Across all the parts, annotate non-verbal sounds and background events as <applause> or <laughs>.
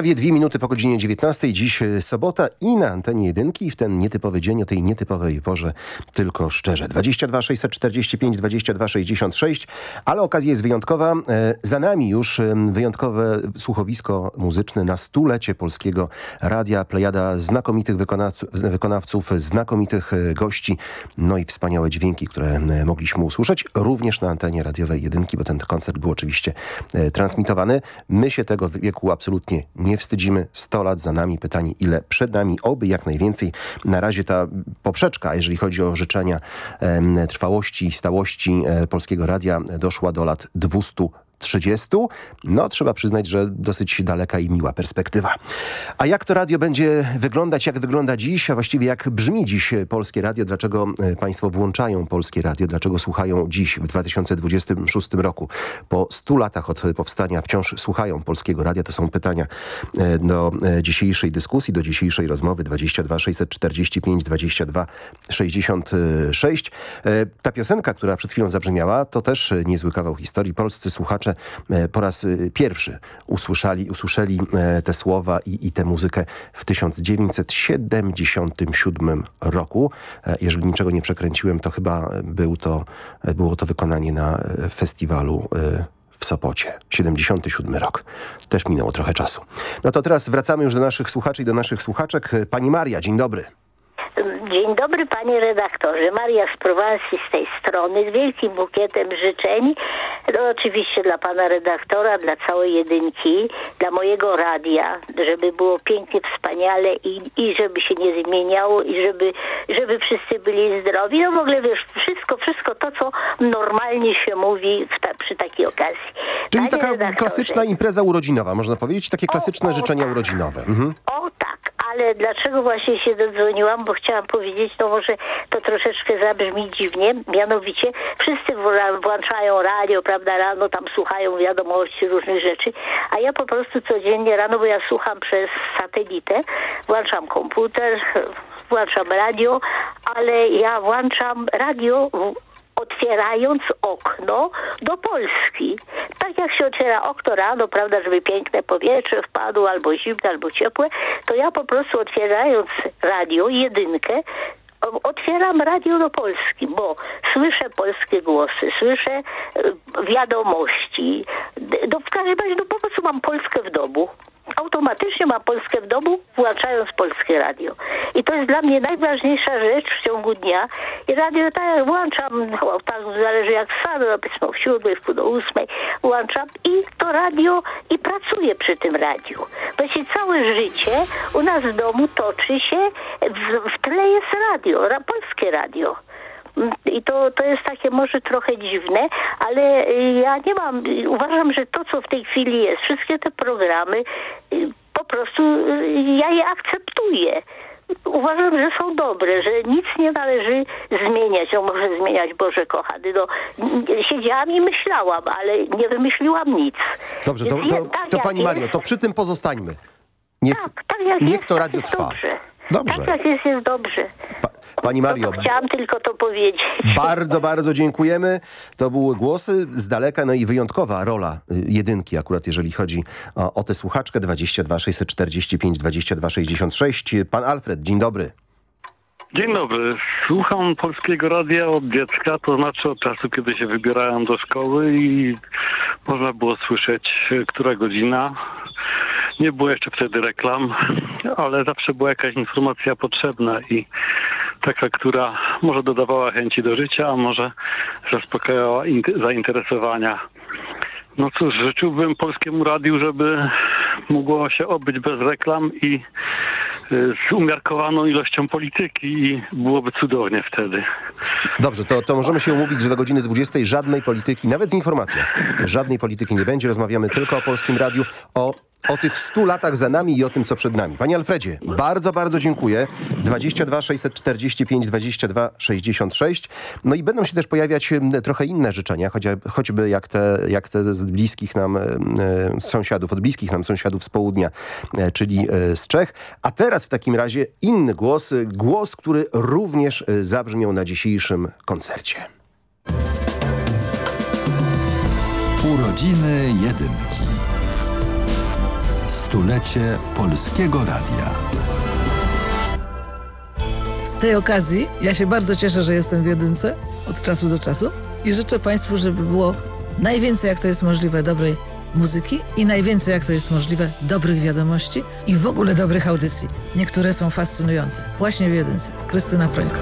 Prawie dwie minuty po godzinie 19. Dziś e, sobota i na antenie jedynki w ten nietypowy dzień o tej nietypowej porze tylko szczerze. 22 645 22 66, ale okazja jest wyjątkowa. E, Za nami już e, wyjątkowe słuchowisko muzyczne na stulecie Polskiego Radia. Plejada znakomitych wykonawców, wykonawców znakomitych gości, no i wspaniałe dźwięki, które mogliśmy usłyszeć również na antenie radiowej jedynki, bo ten koncert był oczywiście transmitowany. My się tego wieku absolutnie nie wstydzimy. 100 lat za nami, pytanie ile przed nami, oby jak najwięcej. Na razie ta poprzeczka, jeżeli chodzi o życzenia em, trwałości i stałości e, Polskiego Radia doszła do lat 200 30. No, trzeba przyznać, że dosyć daleka i miła perspektywa. A jak to radio będzie wyglądać, jak wygląda dziś, a właściwie jak brzmi dziś Polskie Radio, dlaczego e, Państwo włączają Polskie Radio, dlaczego słuchają dziś w 2026 roku, po 100 latach od powstania wciąż słuchają Polskiego Radia, to są pytania e, do e, dzisiejszej dyskusji, do dzisiejszej rozmowy 22 645 22 66. E, Ta piosenka, która przed chwilą zabrzmiała, to też niezły kawał historii. Polscy słuchacze e, po raz e, pierwszy usłyszeli, usłyszeli e, te słowa i, i tę muzykę w 1977 roku. Jeżeli niczego nie przekręciłem, to chyba był to, było to wykonanie na festiwalu w Sopocie. 77 rok. Też minęło trochę czasu. No to teraz wracamy już do naszych słuchaczy i do naszych słuchaczek. Pani Maria, dzień dobry. Dzień dobry panie redaktorze. Maria z Prowansji z tej strony z wielkim bukietem życzeń. No, oczywiście dla pana redaktora, dla całej jedynki, dla mojego radia, żeby było pięknie, wspaniale i, i żeby się nie zmieniało i żeby, żeby wszyscy byli zdrowi. No w ogóle wiesz, wszystko, wszystko to, co normalnie się mówi ta, przy takiej okazji. Czyli Panie taka redaktorze, klasyczna impreza urodzinowa, można powiedzieć, takie klasyczne o, życzenia tak. urodzinowe. Mhm. O ale dlaczego właśnie się dodzwoniłam, bo chciałam powiedzieć, no może to troszeczkę zabrzmi dziwnie, mianowicie wszyscy włączają radio, prawda, rano tam słuchają wiadomości, różnych rzeczy, a ja po prostu codziennie rano, bo ja słucham przez satelitę, włączam komputer, włączam radio, ale ja włączam radio otwierając okno do Polski. Tak jak się otwiera okno rano, prawda, żeby piękne powietrze wpadło, albo zimne, albo ciepłe, to ja po prostu otwierając radio, jedynkę, otwieram radio do Polski, bo słyszę polskie głosy, słyszę e, wiadomości. D- No w każdym razie, no po prostu mam Polskę w domu. Automatycznie mam Polskę w domu, włączając polskie radio. I to jest dla mnie najważniejsza rzecz w ciągu dnia. I radio tak jak włączam, tak zależy jak wstanę, powiedzmy o siódmej, w pół do ósmej, włączam i to radio i pracuję przy tym radiu. Właściwie całe życie u nas w domu toczy się, w, w tle jest radio, ra, polskie radio. I to, to jest takie może trochę dziwne, ale y, ja nie mam, y, uważam, że to, co w tej chwili jest, wszystkie te programy, y, po prostu ja je akceptuję. uważam, że są dobre, że nic nie należy zmieniać. No może zmieniać, Boże kochany. No, siedziałam i myślałam, ale nie wymyśliłam nic. Dobrze, to, to, tak to jak Pani Mario, to przy tym pozostańmy. Niech, Tak, tak jak niech to tak radio trwa. Dobrze. Dobrze. Tak jak jest, jest dobrze. Pa, pani Mario, No chciałam tylko to powiedzieć. <laughs> Bardzo, bardzo dziękujemy. To były głosy z daleka, no i wyjątkowa rola y, jedynki, akurat jeżeli chodzi o, o tę słuchaczkę 22 645 22 66. Pan Alfred, dzień dobry. Dzień dobry. Słucham polskiego radia od dziecka, to znaczy od czasu, kiedy się wybierałem do szkoły i można było słyszeć, e, która godzina. Nie było jeszcze wtedy reklam, ale zawsze była jakaś informacja potrzebna i taka, która może dodawała chęci do życia, a może zaspokajała int- zainteresowania. No cóż, życzyłbym polskiemu radiu, żeby mogło się obyć bez reklam i y, z umiarkowaną ilością polityki i byłoby cudownie wtedy. Dobrze, to, to możemy się umówić, że do godziny 20 żadnej polityki, nawet w informacjach, żadnej polityki nie będzie. Rozmawiamy tylko o Polskim Radiu, o o tych 100 latach za nami i o tym, co przed nami. Panie Alfredzie, bardzo, bardzo dziękuję. 22 645 22 66. No i będą się też pojawiać trochę inne życzenia, choć, choćby jak te, jak te z bliskich nam e, sąsiadów, od bliskich nam sąsiadów z południa, e, czyli e, z Czech. A teraz w takim razie inny głos, głos, który również zabrzmiał na dzisiejszym koncercie. Urodziny Jedynki. Stulecie Polskiego Radia. Z tej okazji ja się bardzo cieszę, że jestem w jedynce od czasu do czasu i życzę Państwu, żeby było najwięcej jak to jest możliwe dobrej muzyki i najwięcej jak to jest możliwe dobrych wiadomości i w ogóle dobrych audycji. Niektóre są fascynujące. Właśnie w jedynce. Krystyna Prońko.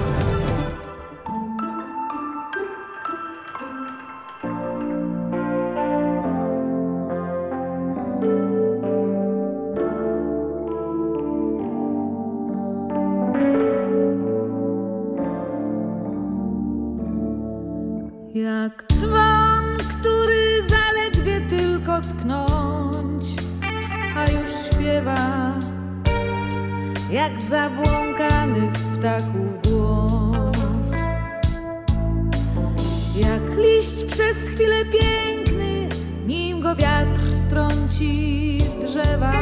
Jak dzwon, który zaledwie tylko tknąć, a już śpiewa jak zabłąkanych ptaków głos. Jak liść przez chwilę piękny, nim go wiatr strąci z drzewa.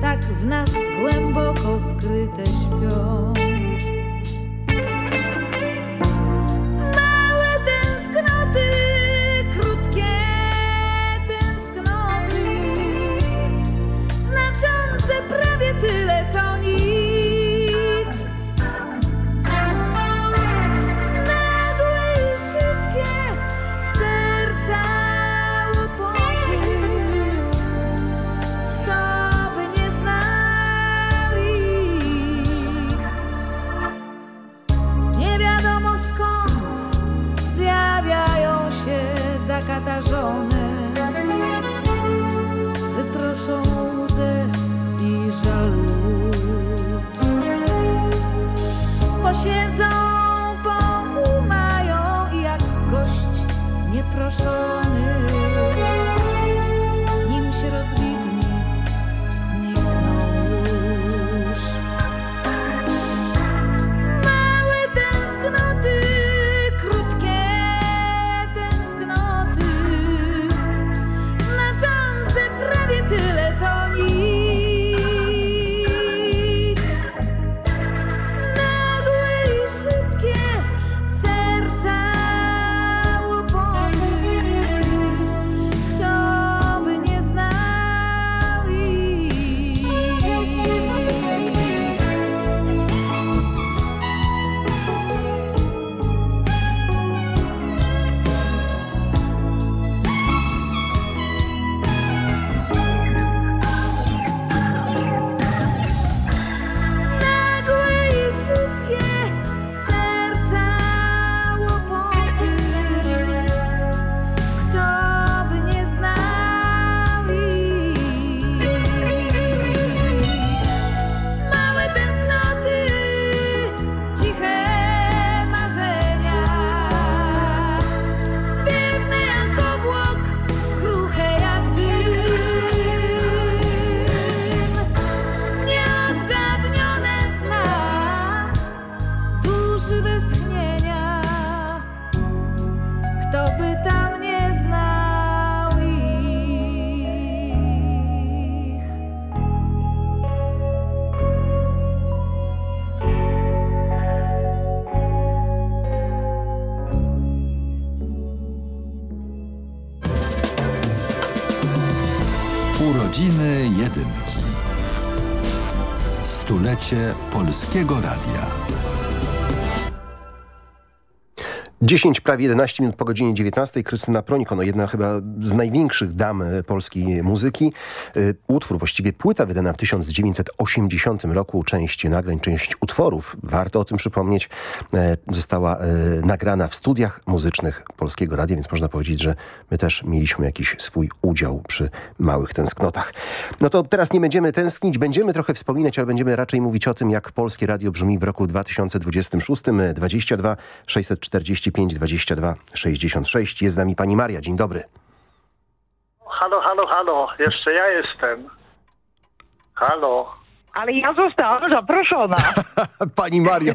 Tak w nas głęboko skryte śpią. Polskiego Radia. 10, prawie 11 minut po godzinie 19. Krystyna Proniko, no jedna chyba z największych dam e, polskiej muzyki. E, utwór, właściwie płyta wydana w 1980 roku, część nagrań, część utworów, warto o tym przypomnieć, e, została nagrana w studiach muzycznych Polskiego Radia, więc można powiedzieć, że my też mieliśmy jakiś swój udział przy małych tęsknotach. No to teraz nie będziemy tęsknić, będziemy trochę wspominać, ale będziemy raczej mówić o tym, jak Polskie Radio brzmi w roku 2026. 22 640 35 22 66. Jest z nami pani Maria. Dzień dobry. Halo, halo, halo. Jeszcze ja jestem. Halo. Ale ja zostałam zaproszona. <laughs> pani Mario.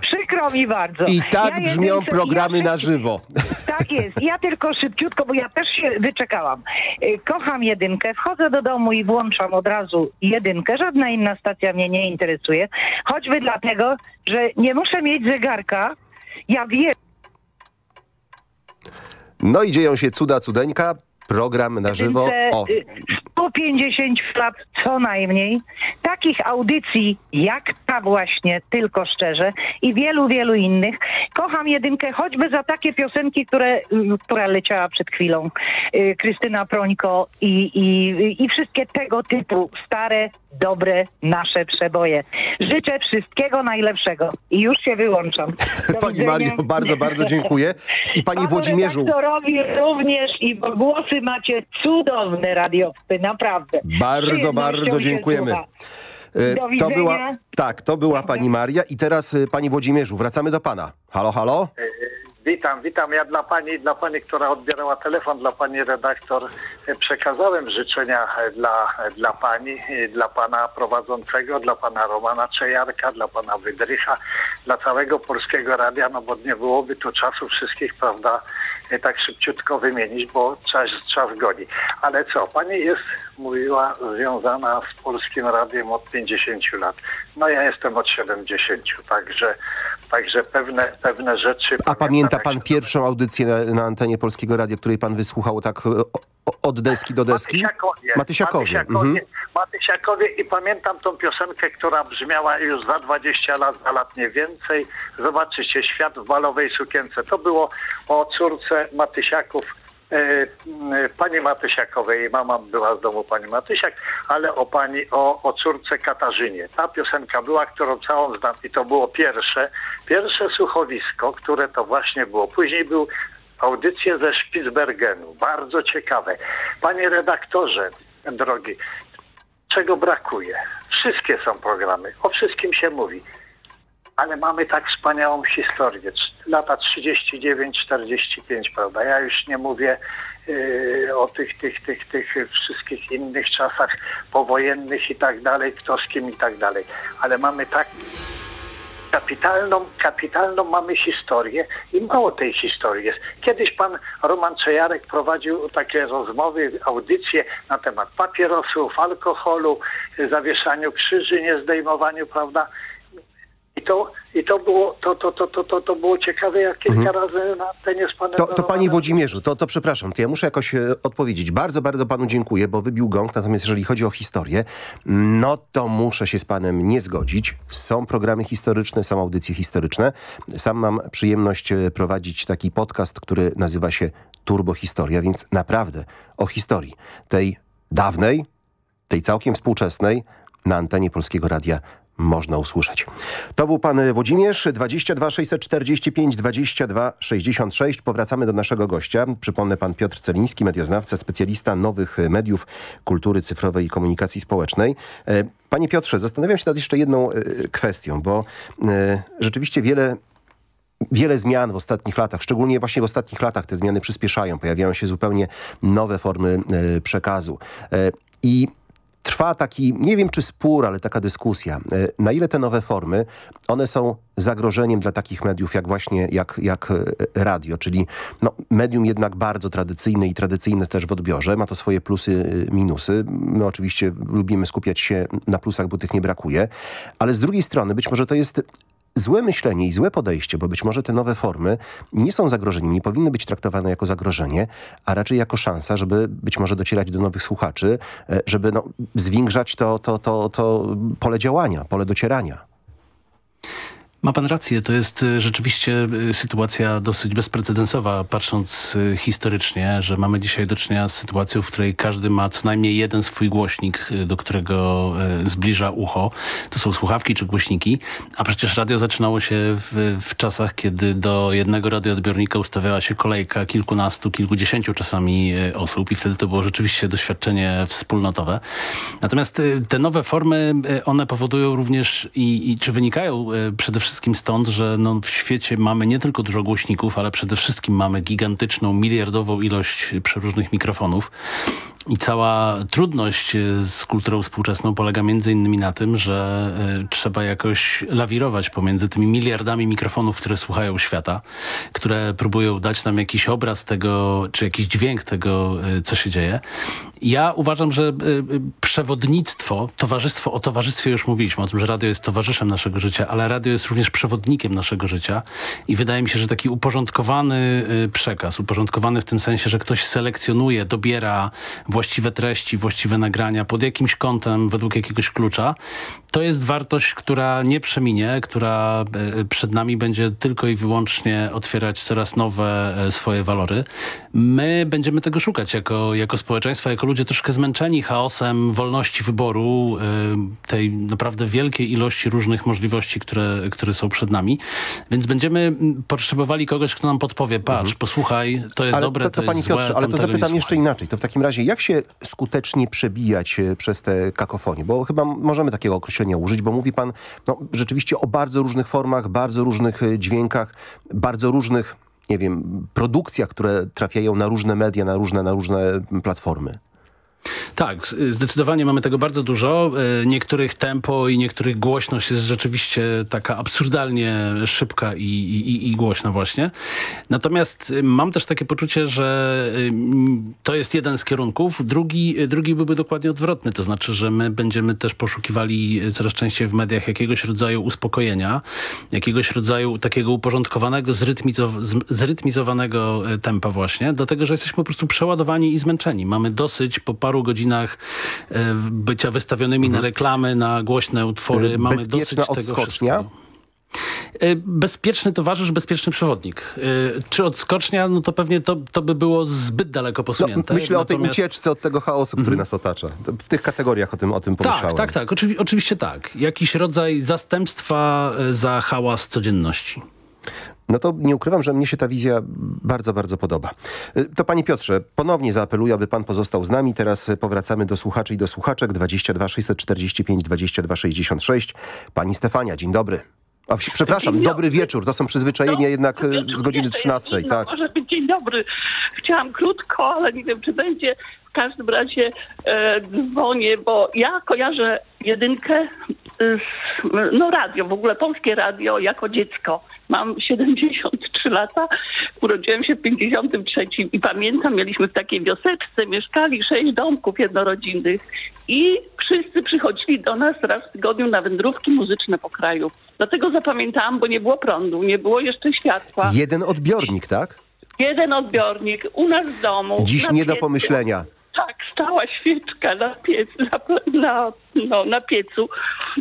Przykro mi bardzo. I tak ja brzmią jedynce, programy ja na żywo. <laughs> Tak jest. Ja tylko szybciutko, bo ja też się wyczekałam. Y, Kocham jedynkę. Wchodzę do domu i włączam od razu jedynkę. Żadna inna stacja mnie nie interesuje. Choćby dlatego, że nie muszę mieć zegarka. Ja wiem, No i dzieją się cuda, cudeńka. Program na żywo. O, y, 150 lat co najmniej. Takich audycji jak ta właśnie, tylko szczerze i wielu, wielu innych. Kocham jedynkę choćby za takie piosenki, które, y, która leciała przed chwilą. Y, Krystyna Prońko i, i, i wszystkie tego typu stare, dobre, nasze przeboje. Życzę wszystkiego najlepszego i już się wyłączam. Do <laughs> pani widzenia. Mario, bardzo, bardzo dziękuję. I panie Panu Włodzimierzu. redaktorowi również i głosy macie cudowne radiowcy, naprawdę. Bardzo, bardzo dziękujemy. E, To była, tak, to była pani Maria. I teraz e, pani Włodzimierzu, wracamy do pana. Halo, halo? Witam, witam. Ja dla pani, dla pani, która odbierała telefon, dla pani redaktor e, przekazałem życzenia e, dla, e, dla pani, e, dla pana prowadzącego, dla pana Romana Czejarka, dla pana Wydrycha, dla całego Polskiego Radia, no bo nie byłoby tu czasu wszystkich, prawda, e, tak szybciutko wymienić, bo czas, czas goni. Ale co, pani jest, mówiła, związana z Polskim Radiem od 50 lat. No ja jestem od 70, także, także pewne, pewne rzeczy... A pamięta pan pierwszą audycję na, na antenie Polskiego Radia, której pan wysłuchał tak o, o, od deski do deski? Matysiakowie. Matysiakowie. Matysiakowie, Mhm. Matysiakowie i pamiętam tą piosenkę, która brzmiała już za 20 lat, za lat nie więcej. Zobaczycie, świat w balowej sukience. To było o córce Matysiaków, e, pani Matysiakowej. Mama była z domu pani Matysiak, ale o pani, o, o córce Katarzynie. Ta piosenka była, którą całą znam i to było pierwsze, pierwsze słuchowisko, które to właśnie było. Później był audycje ze Spitsbergenu. Bardzo ciekawe. Panie redaktorze, drogi, czego brakuje? Wszystkie są programy, o wszystkim się mówi. Ale mamy tak wspaniałą historię. Lata 39-45, prawda? Ja już nie mówię yy, o tych, tych, tych, tych wszystkich innych czasach powojennych i tak dalej, kto z kim i tak dalej. Ale mamy tak kapitalną, kapitalną mamy historię i mało tej historii jest. Kiedyś pan Roman Czejarek prowadził takie rozmowy, audycje na temat papierosów, alkoholu, zawieszaniu krzyży, niezdejmowaniu, prawda? I to, i to było, to, to, to, to, to, to było ciekawe, jak kilka razy na antenie z panem To, to panie Włodzimierzu, to, to przepraszam, to ja muszę jakoś e, odpowiedzieć. Bardzo, bardzo panu dziękuję, bo wybił gong, natomiast jeżeli chodzi o historię, no to muszę się z panem nie zgodzić. Są programy historyczne, są audycje historyczne. Sam mam przyjemność e, prowadzić taki podcast, który nazywa się Turbo Historia, więc naprawdę o historii tej dawnej, tej całkiem współczesnej na antenie Polskiego Radia można usłyszeć. To był pan Włodzimierz, 22 645 22 66. Powracamy do naszego gościa. Przypomnę pan Piotr Celiński, medioznawca, specjalista nowych mediów, kultury cyfrowej i komunikacji społecznej. E, Panie Piotrze, zastanawiam się nad jeszcze jedną e, kwestią, bo e, rzeczywiście wiele wiele zmian w ostatnich latach, szczególnie właśnie w ostatnich latach te zmiany przyspieszają, pojawiają się zupełnie nowe formy przekazu. I trwa taki, nie wiem czy spór, ale taka dyskusja, e, na ile te nowe formy, one są zagrożeniem dla takich mediów jak właśnie, jak, jak e, radio, czyli no, medium jednak bardzo tradycyjne i tradycyjne też w odbiorze, ma to swoje plusy, e, minusy. My oczywiście lubimy skupiać się na plusach, bo tych nie brakuje, ale z drugiej strony być może to jest złe myślenie i złe podejście, bo być może te nowe formy nie są zagrożeniem, nie powinny być traktowane jako zagrożenie, a raczej jako szansa, żeby być może docierać do nowych słuchaczy, e, żeby no, zwiększać to, to, to, to pole działania, pole docierania. Ma pan rację, to jest y, rzeczywiście y, sytuacja dosyć bezprecedensowa, patrząc y, historycznie, że mamy dzisiaj do czynienia z sytuacją, w której każdy ma co najmniej jeden swój głośnik, do którego zbliża ucho. To są słuchawki czy głośniki, a przecież radio zaczynało się w, w czasach, kiedy do jednego radioodbiornika ustawiała się kolejka kilkunastu, kilkudziesięciu czasami osób i wtedy to było rzeczywiście doświadczenie wspólnotowe. Natomiast te nowe formy, one powodują również i, i czy wynikają przede wszystkim wszystkim stąd, że no, w świecie mamy nie tylko dużo głośników, ale przede wszystkim mamy gigantyczną, miliardową ilość przeróżnych mikrofonów. I cała trudność e, z kulturą współczesną polega między innymi na tym, że y, trzeba jakoś lawirować pomiędzy tymi miliardami mikrofonów, które słuchają świata, które próbują dać nam jakiś obraz tego, czy jakiś dźwięk tego, y, co się dzieje. Ja uważam, że przewodnictwo, towarzystwo, o towarzystwie już mówiliśmy, o tym, że radio jest towarzyszem naszego życia, ale radio jest również przewodnikiem naszego życia i wydaje mi się, że taki uporządkowany przekaz, uporządkowany w tym sensie, że ktoś selekcjonuje, dobiera właściwe treści, właściwe nagrania pod jakimś kątem, według jakiegoś klucza, to jest wartość, która nie przeminie, która e, przed nami będzie tylko i wyłącznie otwierać coraz nowe e, swoje walory. My będziemy tego szukać jako, jako społeczeństwo, jako ludzie troszkę zmęczeni chaosem wolności wyboru, e, tej naprawdę wielkiej ilości różnych możliwości, które, które są przed nami. Więc będziemy potrzebowali kogoś, kto nam podpowie, patrz, mhm. posłuchaj, to jest ale dobre, to, to, to Pani jest Piotrze, złe, ale to zapytam jeszcze inaczej. To w takim razie jak się skutecznie przebijać przez te kakofonie? Bo chyba możemy takiego określenia określenia użyć, bo mówi pan no, rzeczywiście o bardzo różnych formach, bardzo różnych e, dźwiękach, bardzo różnych, nie wiem, produkcjach, które trafiają na różne media, na różne, na różne platformy. Tak, zdecydowanie mamy tego bardzo dużo. E, niektórych tempo i niektórych głośność jest rzeczywiście taka absurdalnie szybka i, i, i głośna właśnie. Natomiast mam też takie poczucie, że to jest jeden z kierunków. Drugi, drugi byłby dokładnie odwrotny. To znaczy, że my będziemy też poszukiwali coraz częściej w mediach jakiegoś rodzaju uspokojenia, jakiegoś rodzaju takiego uporządkowanego, zrytmizow zrytmizowanego e, tempa właśnie, dlatego, że jesteśmy po prostu przeładowani i zmęczeni. Mamy dosyć po paru paru godzinach e, bycia wystawionymi mhm. na reklamy, na głośne utwory. E, Mamy bezpieczna dosyć odskocznia? tego e, Bezpieczny towarzysz, bezpieczny przewodnik. Czy odskocznia, no to pewnie to, to by było zbyt daleko posunięte. No, myślę Natomiast... o tej ucieczce od tego chaosu, który mm -hmm. nas otacza. W tych kategoriach o tym, o tym pomyślałem. Tak, tak, tak. Oczywi oczywiście tak. Jakiś rodzaj zastępstwa za hałas codzienności no to nie ukrywam, że mnie się ta wizja bardzo, bardzo podoba. Y, to panie Piotrze, ponownie zaapeluję, aby pan pozostał z nami. Teraz powracamy do słuchaczy i do słuchaczek 22 645 22 66. Pani Stefania, dzień dobry. A, przepraszam, dzień dobry wieczór. To są przyzwyczajenia no, jednak y, z godziny 13. No, tak. Może być dzień dobry. Chciałam krótko, ale nie wiem, czy będzie. W każdym razie e, dzwonię, bo ja kojarzę jedynkę, z, no radio, w ogóle polskie radio jako dziecko. Mam 73 lata, urodziłem się w 53 i pamiętam, mieliśmy w takiej wioseczce, mieszkali sześć domków jednorodzinnych i wszyscy przychodzili do nas raz w tygodniu na wędrówki muzyczne po kraju. Dlatego zapamiętałam, bo nie było prądu, nie było jeszcze światła. Jeden odbiornik, tak? Jeden odbiornik u nas w domu. Dziś nie do pomyślenia. Tak, stała świeczka na, piec, na, na, no, na piecu,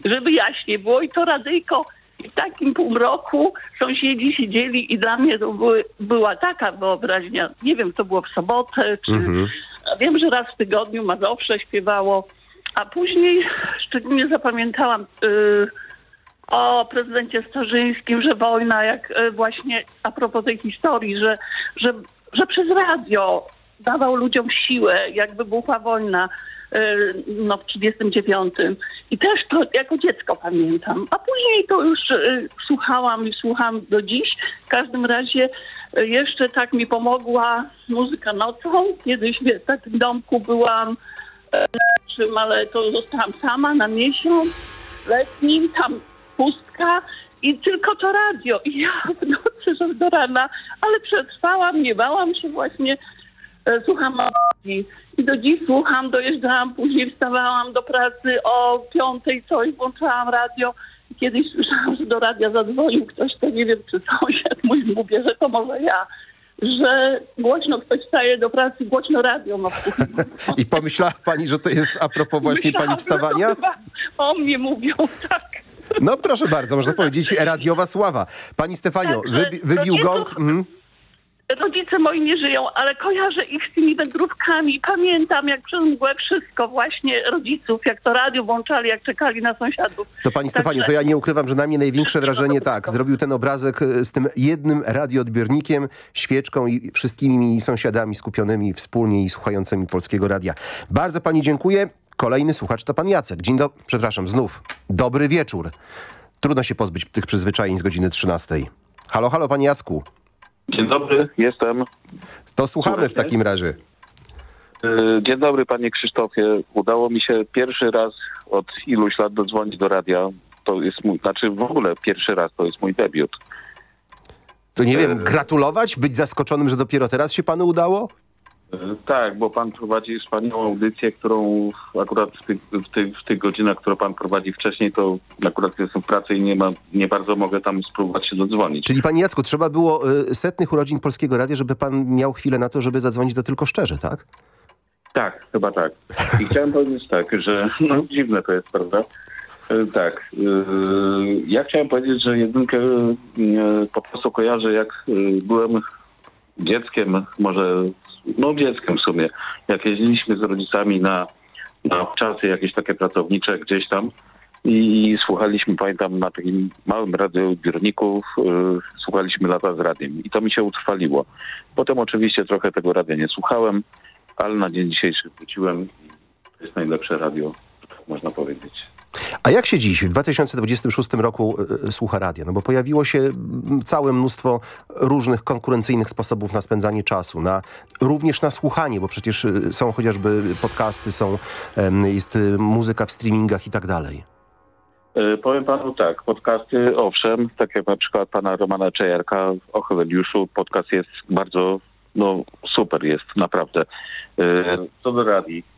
żeby jaśnie było i to radyjko w takim półmroku sąsiedzi siedzieli i dla mnie to były, była taka wyobraźnia. Nie wiem, to było w sobotę, czy mhm. wiem, że raz w tygodniu Mazowsze śpiewało, a później szczególnie zapamiętałam yy, o prezydencie Starzyńskim, że wojna, jak yy, właśnie a propos tej historii, że, że, że przez radio dawał ludziom siłę, jak wybuchła wojna no, w 39. I też to jako dziecko pamiętam. A później to już y, słuchałam i słucham do dziś. W każdym razie y, jeszcze tak mi pomogła muzyka nocą. Kiedyś w takim domku byłam, y, ale to zostałam sama na miesiąc letnim, tam pustka i tylko to radio. I ja w nocy do rana, ale przetrwałam, nie bałam się właśnie E, słucham i do dziś słucham, dojeżdżałam, później wstawałam do pracy o piątej coś, włączałam radio kiedyś słyszałam, że do radia zadzwonił ktoś, to nie wiem, czy sąsiad mój mówię, że to może ja, że głośno ktoś staje do pracy, głośno radio ma. I pomyślała pani, że to jest a propos właśnie Myślałam, pani wstawania? to O mnie mówią, tak. No proszę bardzo, można powiedzieć radiowa sława. Pani Stefanio, Także wybi wybił rodziców- gong. Mhm. Rodzice moi nie żyją, ale kojarzę ich z tymi wędrówkami. Pamiętam jak przez mgłę wszystko właśnie rodziców, jak to radio włączali, jak czekali na sąsiadów. To pani Stefanio, Także- to ja nie ukrywam, że na mnie największe wrażenie tak, zrobił ten obrazek e, z tym jednym radioodbiornikiem, świeczką i wszystkimi sąsiadami skupionymi wspólnie i słuchającymi polskiego radia. Bardzo pani dziękuję. Kolejny słuchacz to pan Jacek. Dzień dobry, przepraszam, znów. Dobry wieczór. Trudno się pozbyć tych przyzwyczajeń z godziny 13. Halo, halo, panie Jacku. Dzień dobry, jestem. To słuchamy w takim razie. Y, Dzień dobry panie Krzysztofie. Udało mi się pierwszy raz od iluś lat dodzwonić do radia. To jest mój, znaczy w ogóle pierwszy raz, to jest mój debiut. To nie E, wiem, gratulować? Być zaskoczonym, że dopiero teraz się panu udało? Tak, bo pan prowadzi wspaniałą audycję, którą akurat w tych, w, tych, w tych godzinach, które pan prowadzi wcześniej, to akurat jestem w pracy i nie, ma, nie bardzo mogę tam spróbować się dodzwonić. Czyli panie Jacku, trzeba było y, setnych urodzin Polskiego Radia, żeby pan miał chwilę na to, żeby zadzwonić do Tylko Szczerze, tak? Tak, chyba tak. I chciałem <laughs> powiedzieć tak, że no dziwne to jest, prawda? E, Tak. e, Ja chciałem powiedzieć, że jedynkę e, po prostu kojarzę, jak byłem dzieckiem, może, no dzieckiem w sumie, jak jeździliśmy z rodzicami na, na czasy jakieś takie pracownicze gdzieś tam i słuchaliśmy, pamiętam, na takim małym radioodbiorniku, e, słuchaliśmy lata z radiem i to mi się utrwaliło. Potem oczywiście trochę tego radia nie słuchałem, ale na dzień dzisiejszy wróciłem to jest najlepsze radio, można powiedzieć. A jak się dziś, w 2026 roku y, słucha radia? No bo pojawiło się mm, całe mnóstwo różnych konkurencyjnych sposobów na spędzanie czasu, na, również na słuchanie, bo przecież y, są chociażby podcasty, są, jest muzyka w streamingach i tak dalej. E, Powiem panu tak, podcasty, owszem, tak jak na przykład pana Romana Czejarka o Heweliuszu, podcast jest bardzo, no super jest, naprawdę. E, Co do radii, e,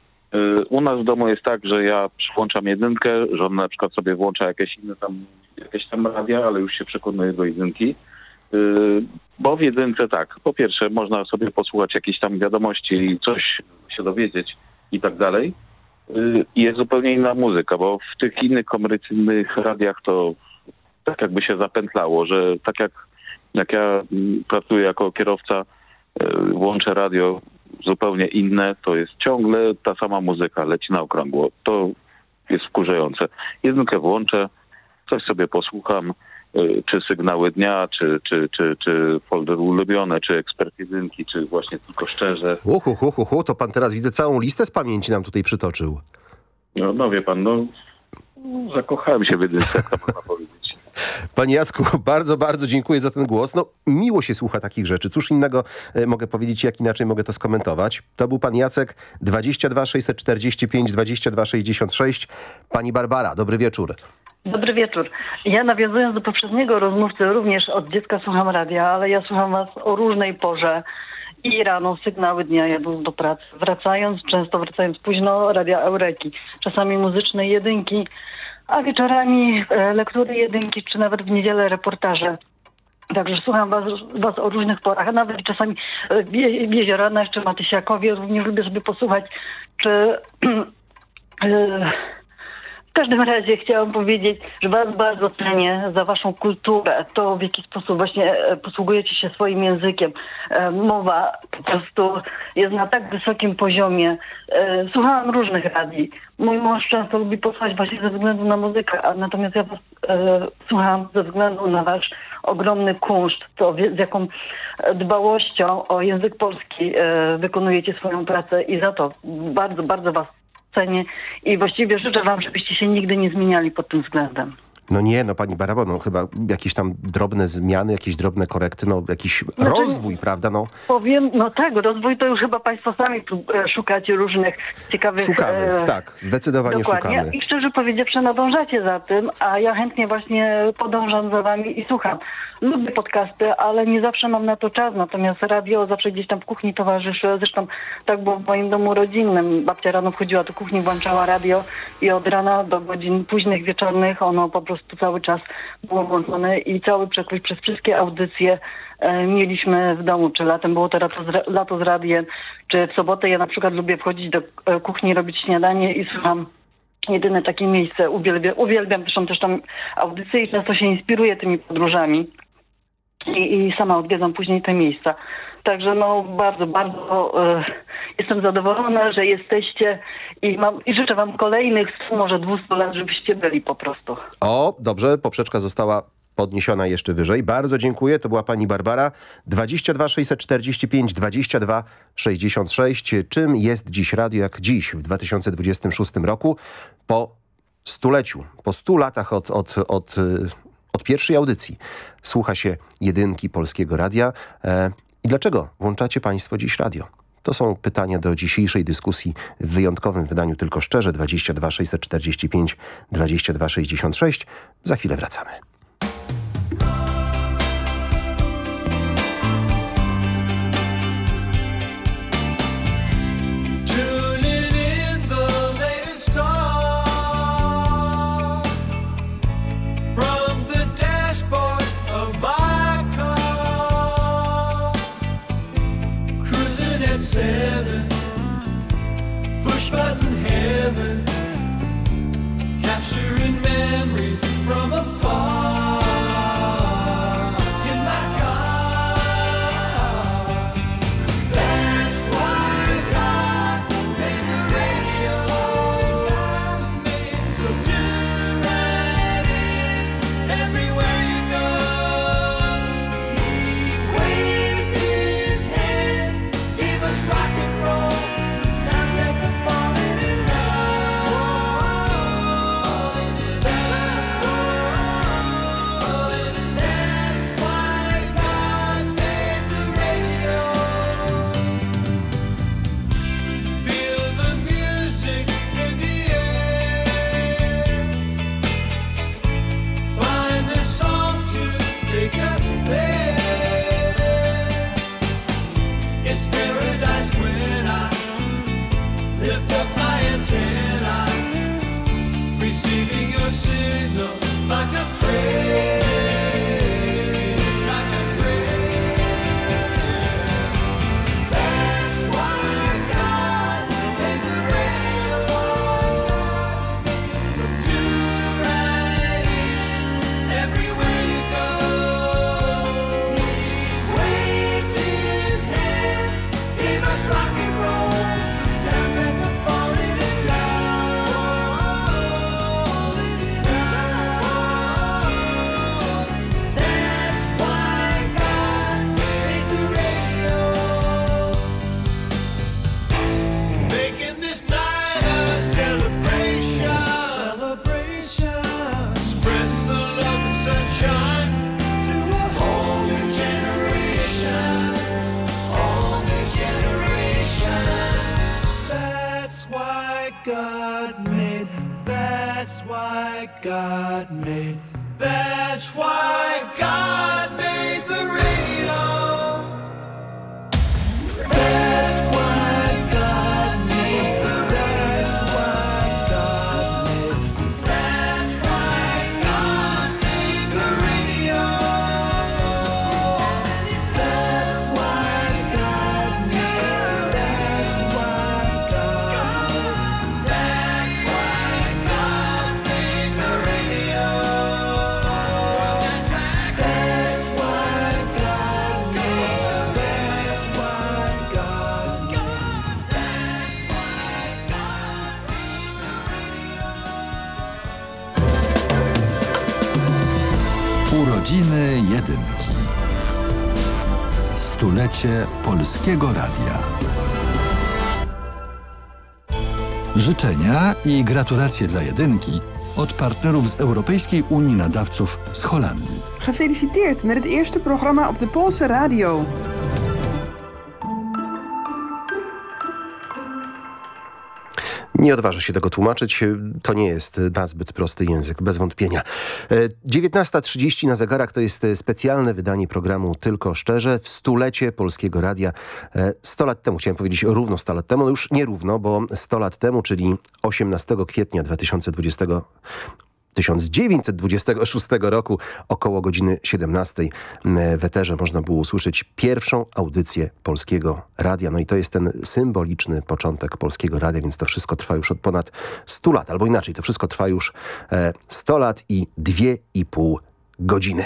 u nas w domu jest tak, że ja przyłączam jedynkę, żona na przykład sobie włącza jakieś inne tam, jakieś tam radia, ale już się przekonuje do jedynki. E, Bo w jedynce tak, po pierwsze można sobie posłuchać jakichś tam wiadomości, coś się dowiedzieć i tak dalej. Y, jest zupełnie inna muzyka, bo w tych innych komercyjnych radiach to tak jakby się zapętlało, że tak jak, jak ja mm, pracuję jako kierowca, y, włączę radio zupełnie inne, to jest ciągle ta sama muzyka, leci na okrągło. To jest wkurzające. Jedynkę włączę, coś sobie posłucham, y, czy sygnały dnia, czy, czy, czy, czy folder ulubione, czy ekspertizynki, czy właśnie tylko szczerze. Uhu, hu, hu, hu, to pan teraz widzę całą listę z pamięci nam tutaj przytoczył. No, no wie pan, no zakochałem się w jedynce, jak to można powiedzieć. Panie Jacku, <laughs> bardzo, bardzo dziękuję za ten głos. No, miło się słucha takich rzeczy. Cóż innego e, mogę powiedzieć, jak inaczej mogę to skomentować. To był pan Jacek, 22 645 22 66. Pani Barbara, dobry wieczór. Dobry wieczór. Ja nawiązując do poprzedniego rozmówcy, również od dziecka słucham radia, ale ja słucham was o różnej porze. I rano sygnały dnia jadąc do pracy. Wracając, często wracając późno, radia Eureki. Czasami muzyczne jedynki, a wieczorami e, lektury jedynki, czy nawet w niedzielę reportaże. Także słucham was, was o różnych porach, a nawet czasami e, w w Jezioranach czy Matysiakowie również lubię sobie posłuchać, czy <clears throat> e, w każdym razie chciałam powiedzieć, że was bardzo cenię za waszą kulturę, to w jaki sposób właśnie e, posługujecie się swoim językiem. E, Mowa po prostu jest na tak wysokim poziomie. E, Słuchałam różnych radii. Mój mąż często lubi posłuchać właśnie ze względu na muzykę, a natomiast ja was słucham ze względu na wasz ogromny kunszt, to z jaką dbałością o język polski wykonujecie swoją pracę i za to bardzo, bardzo was i właściwie życzę wam, żebyście się nigdy nie zmieniali pod tym względem. No nie, no pani Barabo, no chyba jakieś tam drobne zmiany, jakieś drobne korekty, no jakiś Znaczy- rozwój, prawda? No Powiem, no tak, rozwój to już chyba państwo sami tu, e, szukacie różnych ciekawych... szukamy, e, tak, zdecydowanie Dokładnie. szukamy. I szczerze powiedziawszy, nadążacie za tym, a ja chętnie właśnie podążam za wami i słucham. Lubię podcasty, ale nie zawsze mam na to czas, natomiast radio zawsze gdzieś tam w kuchni towarzyszy. Zresztą tak było w moim domu rodzinnym. Babcia rano wchodziła do kuchni, włączała radio i od rana do godzin późnych wieczornych ono po prostu prostu cały czas było włączone i cały przekrój przez wszystkie audycje e, mieliśmy w domu. Czy latem było to lato z, lato z radiem, czy w sobotę ja na przykład lubię wchodzić do e, kuchni, robić śniadanie i słucham jedyne takie miejsce. Uwielbiam, uwielbiam zresztą też tam audycje i często się inspiruję tymi podróżami i, i sama odwiedzam później te miejsca. Także no bardzo, bardzo e, jestem zadowolona, że jesteście i, mam, i życzę wam kolejnych 100, może 200 lat, żebyście byli po prostu. O, dobrze, poprzeczka została podniesiona jeszcze wyżej. Bardzo dziękuję. To była pani Barbara. 22 645 22 66. Czym jest dziś radio, jak dziś w 2026 roku po stuleciu, po stu latach od, od, od, y, od pierwszej audycji słucha się jedynki Polskiego Radia. E, I dlaczego włączacie państwo dziś radio? To są pytania do dzisiejszej dyskusji w wyjątkowym wydaniu Tylko Szczerze 22 645 22 66. Za chwilę wracamy. I gratulacje dla Jedynki od partnerów z Europejskiej Unii Nadawców z Holandii. Gefeliciteerd met het eerste programma op de Poolse radio. Nie odważę się tego tłumaczyć. To nie jest nazbyt prosty język, bez wątpienia. E, 19.30 na zegarach to jest e, specjalne wydanie programu Tylko Szczerze w stulecie Polskiego Radia. E, 100 lat temu, chciałem powiedzieć równo 100 lat temu, no już nie równo, bo 100 lat temu, czyli 18 kwietnia 2020 1926 roku około godziny 17 w eterze można było usłyszeć pierwszą audycję Polskiego Radia. No i to jest ten symboliczny początek Polskiego Radia, więc to wszystko trwa już od ponad 100 lat, albo inaczej, to wszystko trwa już e, 100 lat i dwie i pół godziny.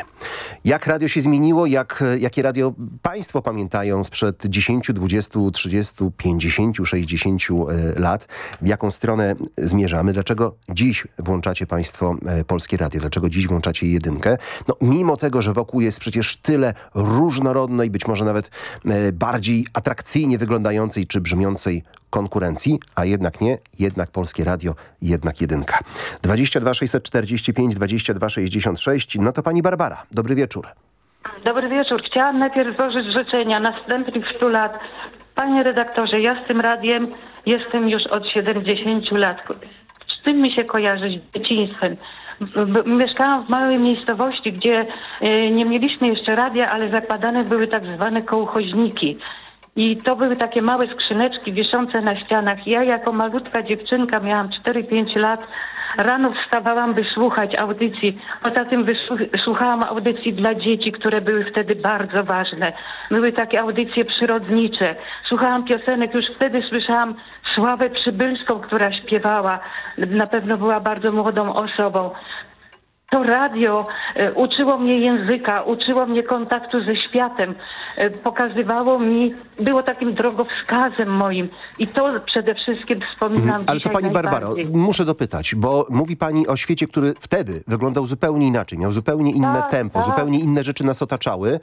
Jak radio się zmieniło, jak, jakie radio państwo pamiętają sprzed 10, 20, 30, 50, 60 e, lat, w jaką stronę zmierzamy, dlaczego dziś włączacie państwo e, Polskie Radio, dlaczego dziś włączacie jedynkę. No, mimo tego, że wokół jest przecież tyle różnorodnej, być może nawet e, bardziej atrakcyjnie wyglądającej czy brzmiącej konkurencji, a jednak nie, jednak Polskie Radio, jednak jedynka. 22 645 22 66, no to pani Barbara, dobry wieczór. Dobry wieczór. Chciałam najpierw złożyć życzenia następnych 100 lat. Panie redaktorze, ja z tym radiem jestem już od 70 lat. Z czym mi się kojarzy? Z dzieciństwem. Mieszkałam w małej miejscowości, gdzie e, nie mieliśmy jeszcze radia, ale zakładane były tak zwane kołchoźniki. I to były takie małe skrzyneczki wiszące na ścianach. Ja jako malutka dziewczynka, miałam 4-5 lat, rano wstawałam, by słuchać audycji. Poza tym słuchałam audycji dla dzieci, które były wtedy bardzo ważne. Były takie audycje przyrodnicze. Słuchałam piosenek, już wtedy słyszałam Sławę Przybylską, która śpiewała. Na pewno była bardzo młodą osobą. To radio e, uczyło mnie języka, uczyło mnie kontaktu ze światem, e, pokazywało mi, było takim drogowskazem moim i to przede wszystkim wspominam Mhm. Ale to pani Barbaro, muszę dopytać, bo mówi pani o świecie, który wtedy wyglądał zupełnie inaczej, miał zupełnie inne Tak, tempo, tak. zupełnie inne rzeczy nas otaczały.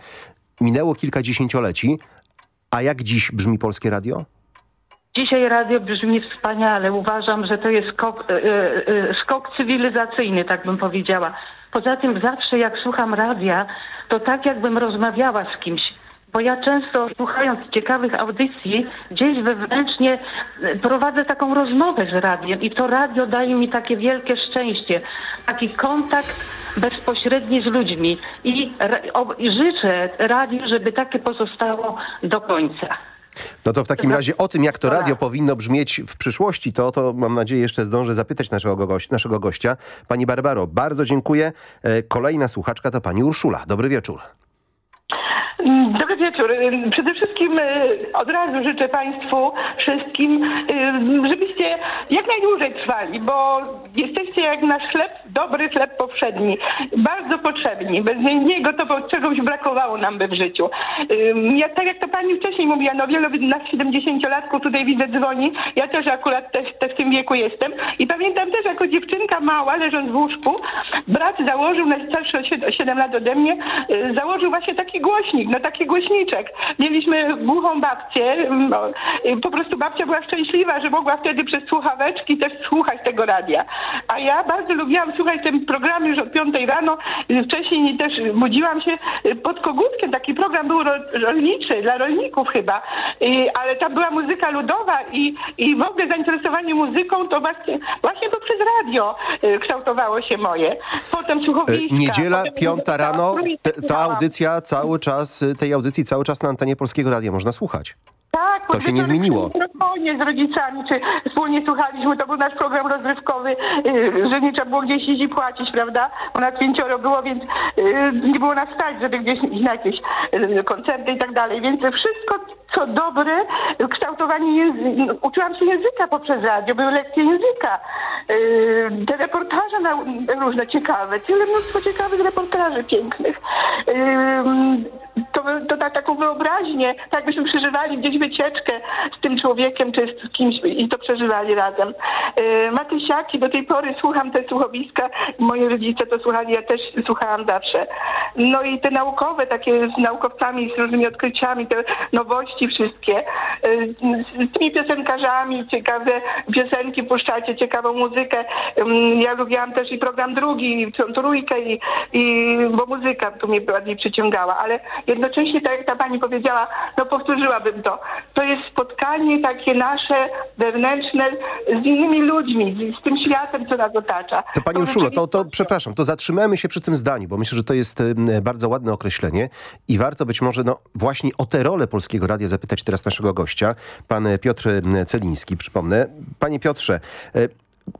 Minęło kilka dziesięcioleci, a jak dziś brzmi Polskie Radio? Dzisiaj radio brzmi wspaniale. Uważam, że to jest skok, e, e, skok cywilizacyjny, tak bym powiedziała. Poza tym zawsze jak słucham radia, to tak jakbym rozmawiała z kimś. Bo ja często słuchając ciekawych audycji, gdzieś wewnętrznie e, prowadzę taką rozmowę z radiem i to radio daje mi takie wielkie szczęście. Taki kontakt bezpośredni z ludźmi. I, i życzę radiu, żeby takie pozostało do końca. No to w takim razie o tym, jak to radio powinno brzmieć w przyszłości, to, to mam nadzieję jeszcze zdążę zapytać naszego, goś naszego gościa. Pani Barbaro, bardzo dziękuję. E, Kolejna słuchaczka to pani Urszula. Dobry wieczór. Dobry wieczór. Ym, Przede wszystkim y, od razu życzę Państwu wszystkim, y, żebyście jak najdłużej trwali, bo jesteście jak nasz chleb, dobry chleb powszedni. Bardzo potrzebni. Bez niego to czegoś brakowało nam by w życiu. Ja, tak jak to Pani wcześniej mówiła, no wielu nas 70-latków tutaj widzę dzwoni. Ja też akurat też, też w tym wieku jestem. I pamiętam też jako dziewczynka mała, leżąc w łóżku, brat założył, najstarszy o 7 lat ode mnie, y, założył właśnie taki głośnik, no taki głośniczek. Mieliśmy głuchą babcię, y, po prostu babcia była szczęśliwa, że mogła wtedy przez słuchaweczki też słuchać tego radia. A ja bardzo lubiłam słuchać ten program już od 5 rano, wcześniej też budziłam się pod kogutkiem, taki program był ro- rolniczy, dla rolników chyba, Y, ale tam była muzyka ludowa i, i w ogóle zainteresowanie muzyką to właśnie, właśnie poprzez radio y, kształtowało się moje. Potem słuchowiska. Niedziela, potem piąta rano, ta słuchałam. audycja cały czas, y, tej audycji cały czas na antenie Polskiego Radia można słuchać. Tak, To się nie zmieniło. mikrofonie z rodzicami, czy wspólnie słuchaliśmy, to był nasz program rozrywkowy, y, że nie trzeba było gdzieś iść i płacić, prawda? Bo nas pięcioro było, więc y, nie było nas stać, żeby gdzieś na jakieś y, koncerty i tak dalej. Więc wszystko, co dobre, kształtowanie języka, uczyłam się języka poprzez radio, były lekcje języka, te reportaże na, różne ciekawe, tyle mnóstwo ciekawych reportaży pięknych. To, to tak, taką wyobraźnię, tak byśmy przeżywali gdzieś wycieczkę z tym człowiekiem czy z kimś i to przeżywali razem. Yy, Matysiaki, do tej pory słucham te słuchowiska, moi rodzice to słuchali, ja też słuchałam zawsze. No i te naukowe, takie z naukowcami, z różnymi odkryciami, te nowości wszystkie, yy, z, tymi piosenkarzami, ciekawe piosenki puszczacie, ciekawą muzykę. Ym, Ja lubiłam też i program drugi, tą trójkę, i, i, bo muzyka tu mnie bardziej przyciągała, ale jednocześnie, tak jak ta pani powiedziała, no powtórzyłabym to. To jest spotkanie takie nasze wewnętrzne z innymi ludźmi, z, tym światem, co nas otacza. To pani Urszulo, to, to przepraszam, to zatrzymamy się przy tym zdaniu, bo myślę, że to jest bardzo ładne określenie i warto być może no, właśnie o tę rolę Polskiego Radia zapytać teraz naszego gościa, pan Piotr Celiński, przypomnę. Panie Piotrze, e,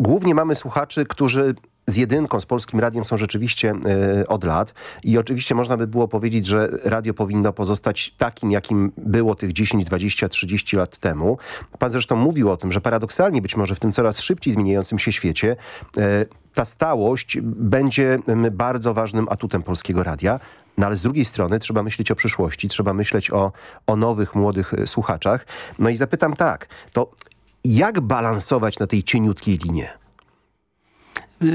głównie mamy słuchaczy, którzy z jedynką, z Polskim Radiem są rzeczywiście e, od lat i oczywiście można by było powiedzieć, że radio powinno pozostać takim, jakim było tych 10, 20, 30 lat temu. Pan zresztą mówił o tym, że paradoksalnie być może w tym coraz szybciej zmieniającym się świecie e, ta stałość będzie bardzo ważnym atutem Polskiego Radia. No ale z drugiej strony trzeba myśleć o przyszłości, trzeba myśleć o, o nowych, młodych e, słuchaczach. No i zapytam tak, to jak balansować na tej cieniutkiej linie?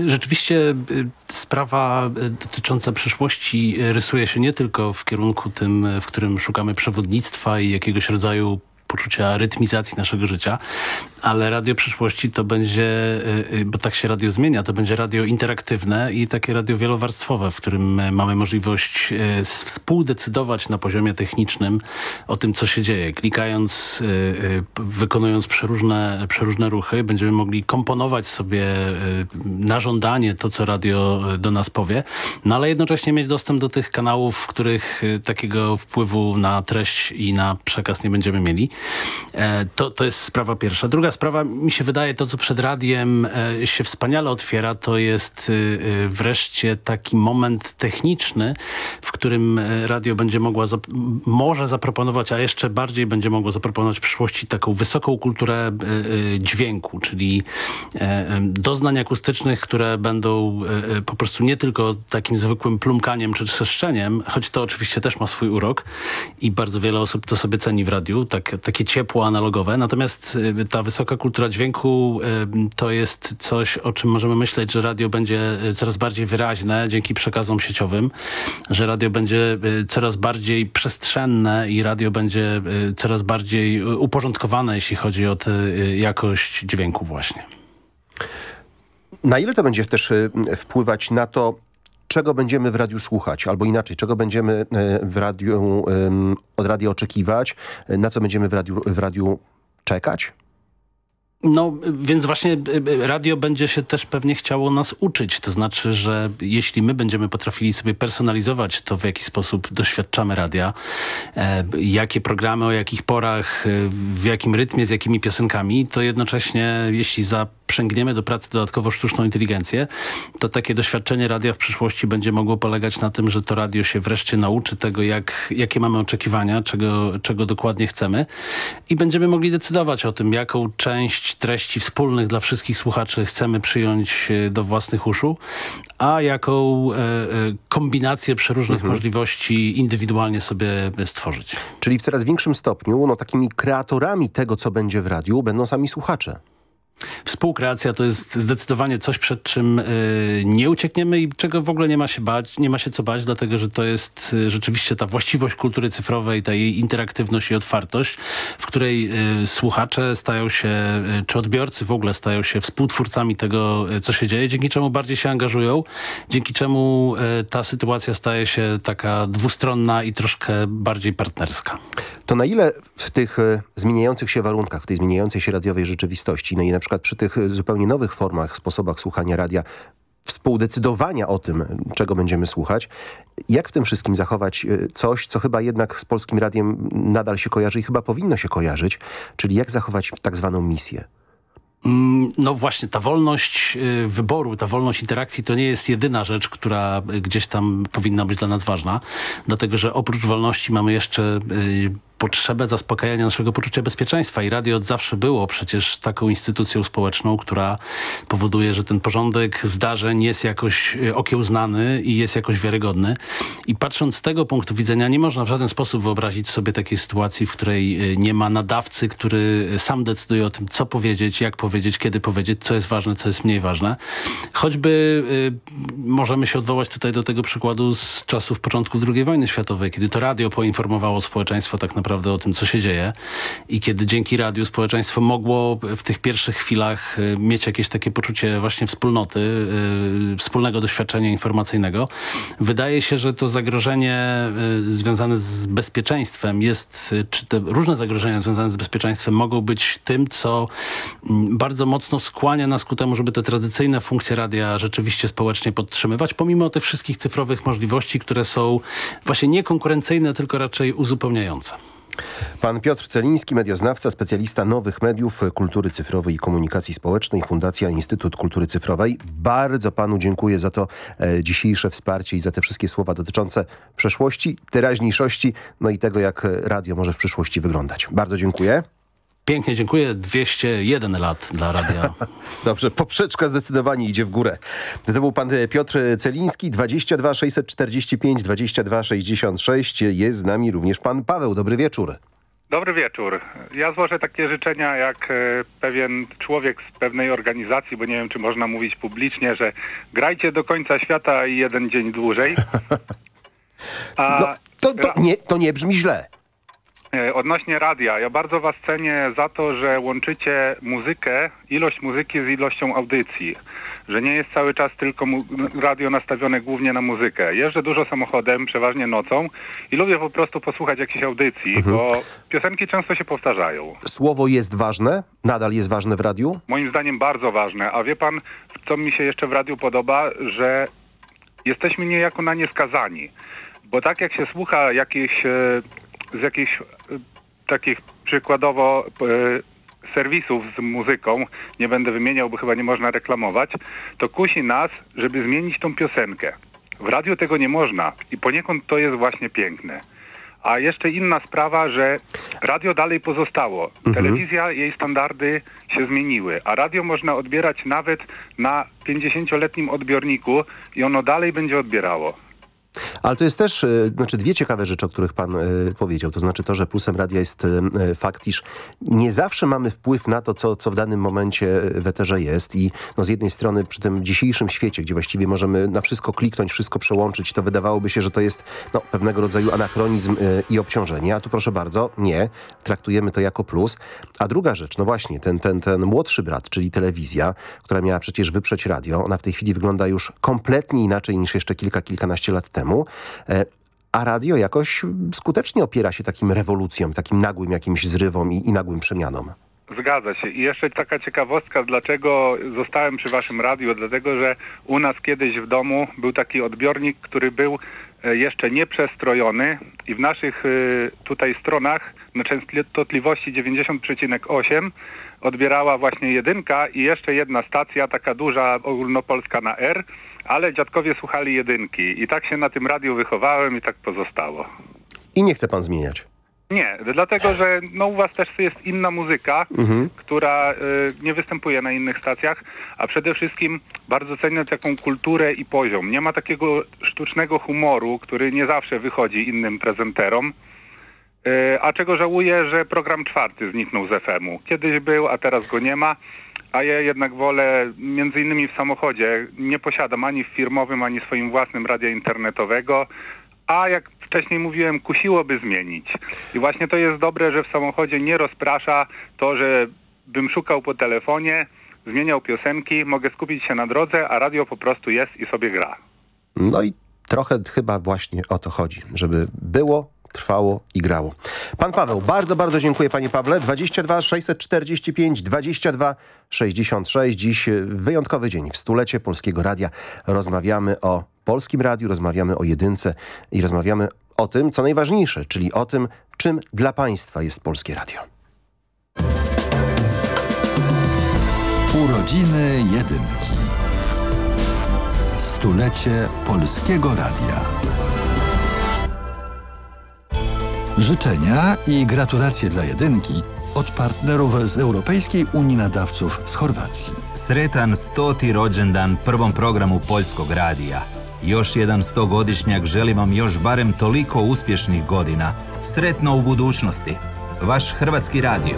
Rzeczywiście y, sprawa y, dotycząca przyszłości rysuje się nie tylko w kierunku tym, w którym szukamy przewodnictwa i jakiegoś rodzaju poczucia rytmizacji naszego życia, ale radio przyszłości to będzie, bo tak się radio zmienia, to będzie radio interaktywne i takie radio wielowarstwowe, w którym mamy możliwość współdecydować na poziomie technicznym o tym, co się dzieje. Klikając, wykonując przeróżne, przeróżne ruchy, będziemy mogli komponować sobie na żądanie to, co radio do nas powie, no ale jednocześnie mieć dostęp do tych kanałów, w których takiego wpływu na treść i na przekaz nie będziemy mieli. To, to jest sprawa pierwsza. Druga sprawa, mi się wydaje, to co przed radiem się wspaniale otwiera, to jest wreszcie taki moment techniczny, w którym radio będzie mogła, może zaproponować, a jeszcze bardziej będzie mogło zaproponować w przyszłości taką wysoką kulturę dźwięku, czyli doznań akustycznych, które będą po prostu nie tylko takim zwykłym plumkaniem czy trzeszczeniem, choć to oczywiście też ma swój urok i bardzo wiele osób to sobie ceni w radiu, tak, takie ciepło analogowe. Natomiast ta wysoka kultura dźwięku to jest coś, o czym możemy myśleć, że radio będzie coraz bardziej wyraźne dzięki przekazom sieciowym, że radio będzie coraz bardziej przestrzenne i radio będzie coraz bardziej uporządkowane, jeśli chodzi o tę jakość dźwięku właśnie. Na ile to będzie też wpływać na to, czego będziemy w radiu słuchać, albo inaczej, czego będziemy w radiu, od radia oczekiwać, na co będziemy w radiu, w radiu czekać? No, więc właśnie radio będzie się też pewnie chciało nas uczyć. To znaczy, że jeśli my będziemy potrafili sobie personalizować to, w jaki sposób doświadczamy radia, e, jakie programy, o jakich porach, w jakim rytmie, z jakimi piosenkami, to jednocześnie, jeśli zaprzęgniemy do pracy dodatkowo sztuczną inteligencję, to takie doświadczenie radia w przyszłości będzie mogło polegać na tym, że to radio się wreszcie nauczy tego, jak, jakie mamy oczekiwania, czego, czego dokładnie chcemy i będziemy mogli decydować o tym, jaką część treści wspólnych dla wszystkich słuchaczy chcemy przyjąć do własnych uszu, a jaką e, kombinację przeróżnych mhm. możliwości indywidualnie sobie stworzyć. Czyli w coraz większym stopniu no, takimi kreatorami tego, co będzie w radiu, będą sami słuchacze. Współkreacja to jest zdecydowanie coś, przed czym y, nie uciekniemy i czego w ogóle nie ma się bać, nie ma się co bać, dlatego że to jest y, rzeczywiście ta właściwość kultury cyfrowej, ta jej interaktywność i otwartość, w której y, słuchacze stają się, czy odbiorcy w ogóle stają się współtwórcami tego, co się dzieje, dzięki czemu bardziej się angażują, dzięki czemu ta sytuacja staje się taka dwustronna i troszkę bardziej partnerska. To na ile w tych zmieniających się warunkach, w tej zmieniającej się radiowej rzeczywistości, no i na przykład przy tych zupełnie nowych formach, sposobach słuchania radia, współdecydowania o tym, czego będziemy słuchać. Jak w tym wszystkim zachować coś, co chyba jednak z Polskim Radiem nadal się kojarzy i chyba powinno się kojarzyć, czyli jak zachować tak zwaną misję? No właśnie, ta wolność wyboru, ta wolność interakcji to nie jest jedyna rzecz, która gdzieś tam powinna być dla nas ważna, dlatego że oprócz wolności mamy jeszcze potrzebę zaspokajania naszego poczucia bezpieczeństwa i radio od zawsze było przecież taką instytucją społeczną, która powoduje, że ten porządek zdarzeń jest jakoś okiełznany i jest jakoś wiarygodny. I patrząc z tego punktu widzenia nie można w żaden sposób wyobrazić sobie takiej sytuacji, w której nie ma nadawcy, który sam decyduje o tym, co powiedzieć, jak powiedzieć, kiedy powiedzieć, co jest ważne, co jest mniej ważne. Choćby y, możemy się odwołać tutaj do tego przykładu z czasów początków II wojny światowej, kiedy to radio poinformowało społeczeństwo tak naprawdę naprawdę o tym, co się dzieje i kiedy dzięki radiu społeczeństwo mogło w tych pierwszych chwilach mieć jakieś takie poczucie właśnie wspólnoty, yy, wspólnego doświadczenia informacyjnego. Wydaje się, że to zagrożenie yy, związane z bezpieczeństwem jest, czy te różne zagrożenia związane z bezpieczeństwem mogą być tym, co bardzo mocno skłania nas ku temu, żeby te tradycyjne funkcje radia rzeczywiście społecznie podtrzymywać, pomimo tych wszystkich cyfrowych możliwości, które są właśnie nie konkurencyjne, tylko raczej uzupełniające. Pan Piotr Celiński, medioznawca, specjalista nowych mediów, kultury cyfrowej i komunikacji społecznej, Fundacja Instytut Kultury Cyfrowej. Bardzo panu dziękuję za to e, dzisiejsze wsparcie i za te wszystkie słowa dotyczące przeszłości, teraźniejszości, no i tego, jak radio może w przyszłości wyglądać. Bardzo dziękuję. Pięknie dziękuję. 201 lat dla radia. <laughs> Dobrze, poprzeczka zdecydowanie idzie w górę. To był pan e, Piotr Celiński, 22 645 22 66. Jest z nami również pan Paweł. Dobry wieczór. Dobry wieczór. Ja złożę takie życzenia jak e, pewien człowiek z pewnej organizacji, bo nie wiem, czy można mówić publicznie, że grajcie do końca świata i jeden dzień dłużej. <laughs> A No, to, to, nie, to nie brzmi źle. E, odnośnie radia, ja bardzo was cenię za to, że łączycie muzykę, ilość muzyki z ilością audycji. Że nie jest cały czas tylko radio nastawione głównie na muzykę. Jeżdżę dużo samochodem, przeważnie nocą i lubię po prostu posłuchać jakichś audycji, Mhm. bo piosenki często się powtarzają. Słowo jest ważne? Nadal jest ważne w radiu? moim zdaniem bardzo ważne. A wie pan, co mi się jeszcze w radiu podoba, że jesteśmy niejako na nie skazani. Bo tak jak się słucha jakichś, e, z jakichś e, takich przykładowo e, serwisów z muzyką, nie będę wymieniał, bo chyba nie można reklamować, to kusi nas, żeby zmienić tą piosenkę. W radiu tego nie można i poniekąd to jest właśnie piękne. A jeszcze inna sprawa, że radio dalej pozostało. Telewizja, jej standardy się zmieniły, a radio można odbierać nawet na 50-letnim odbiorniku i ono dalej będzie odbierało. Ale to jest też, e, znaczy dwie ciekawe rzeczy, o których pan e, powiedział. To znaczy to, że plusem radia jest e, fakt, iż nie zawsze mamy wpływ na to, co, co w danym momencie w eterze jest i no, z jednej strony przy tym dzisiejszym świecie, gdzie właściwie możemy na wszystko kliknąć, wszystko przełączyć, to wydawałoby się, że to jest no, pewnego rodzaju anachronizm i obciążenie, a tu proszę bardzo, nie. Traktujemy to jako plus. A druga rzecz, no właśnie, ten, ten, ten młodszy brat, czyli telewizja, która miała przecież wyprzeć radio, ona w tej chwili wygląda już kompletnie inaczej niż jeszcze kilka, kilkanaście lat temu. E, a radio jakoś skutecznie opiera się takim rewolucjom, takim nagłym jakimś zrywom i, i nagłym przemianom. Zgadza się. I jeszcze taka ciekawostka, dlaczego zostałem przy waszym radiu, dlatego że u nas kiedyś w domu był taki odbiornik, który był e, jeszcze nie przestrojony i w naszych e, tutaj stronach na częstotliwości 90,8 odbierała właśnie jedynka i jeszcze jedna stacja, taka duża ogólnopolska na R, ale dziadkowie słuchali jedynki i tak się na tym radiu wychowałem i tak pozostało. I nie chce pan zmieniać. Nie, dlatego że no, u was też jest inna muzyka, Mhm. która y, nie występuje na innych stacjach, a przede wszystkim bardzo cenię taką kulturę i poziom. Nie ma takiego sztucznego humoru, który nie zawsze wychodzi innym prezenterom. Y, a czego żałuję, że program czwarty zniknął z FM-u. Kiedyś był, a teraz go nie ma. A ja jednak wolę, między innymi w samochodzie, nie posiadam ani w firmowym, ani swoim własnym radia internetowego, a jak wcześniej mówiłem, kusiłoby zmienić. I właśnie to jest dobre, że w samochodzie nie rozprasza to, że bym szukał po telefonie, zmieniał piosenki, mogę skupić się na drodze, a radio po prostu jest i sobie gra. No i trochę chyba właśnie o to chodzi, żeby było, trwało i grało. Pan Paweł, bardzo, bardzo dziękuję panie Pawle. 22 645 22 66. Dziś wyjątkowy dzień w stulecie Polskiego Radia. Rozmawiamy o Polskim Radiu, rozmawiamy o jedynce i rozmawiamy o tym, co najważniejsze, czyli o tym, czym dla państwa jest Polskie Radio. Urodziny Jedynki. Stulecie Polskiego Radia. Życzenia i gratulacje dla Jedynki od partnerów z Europejskiej Unii Nadawców z Chorwacji. Sretan stoti rođendan prvom programu Poljskog radija. Još jedan stogodišnjak želi vam još barem toliko uspješnih godina. Sretno u budućnosti. Vaš Hrvatski radio.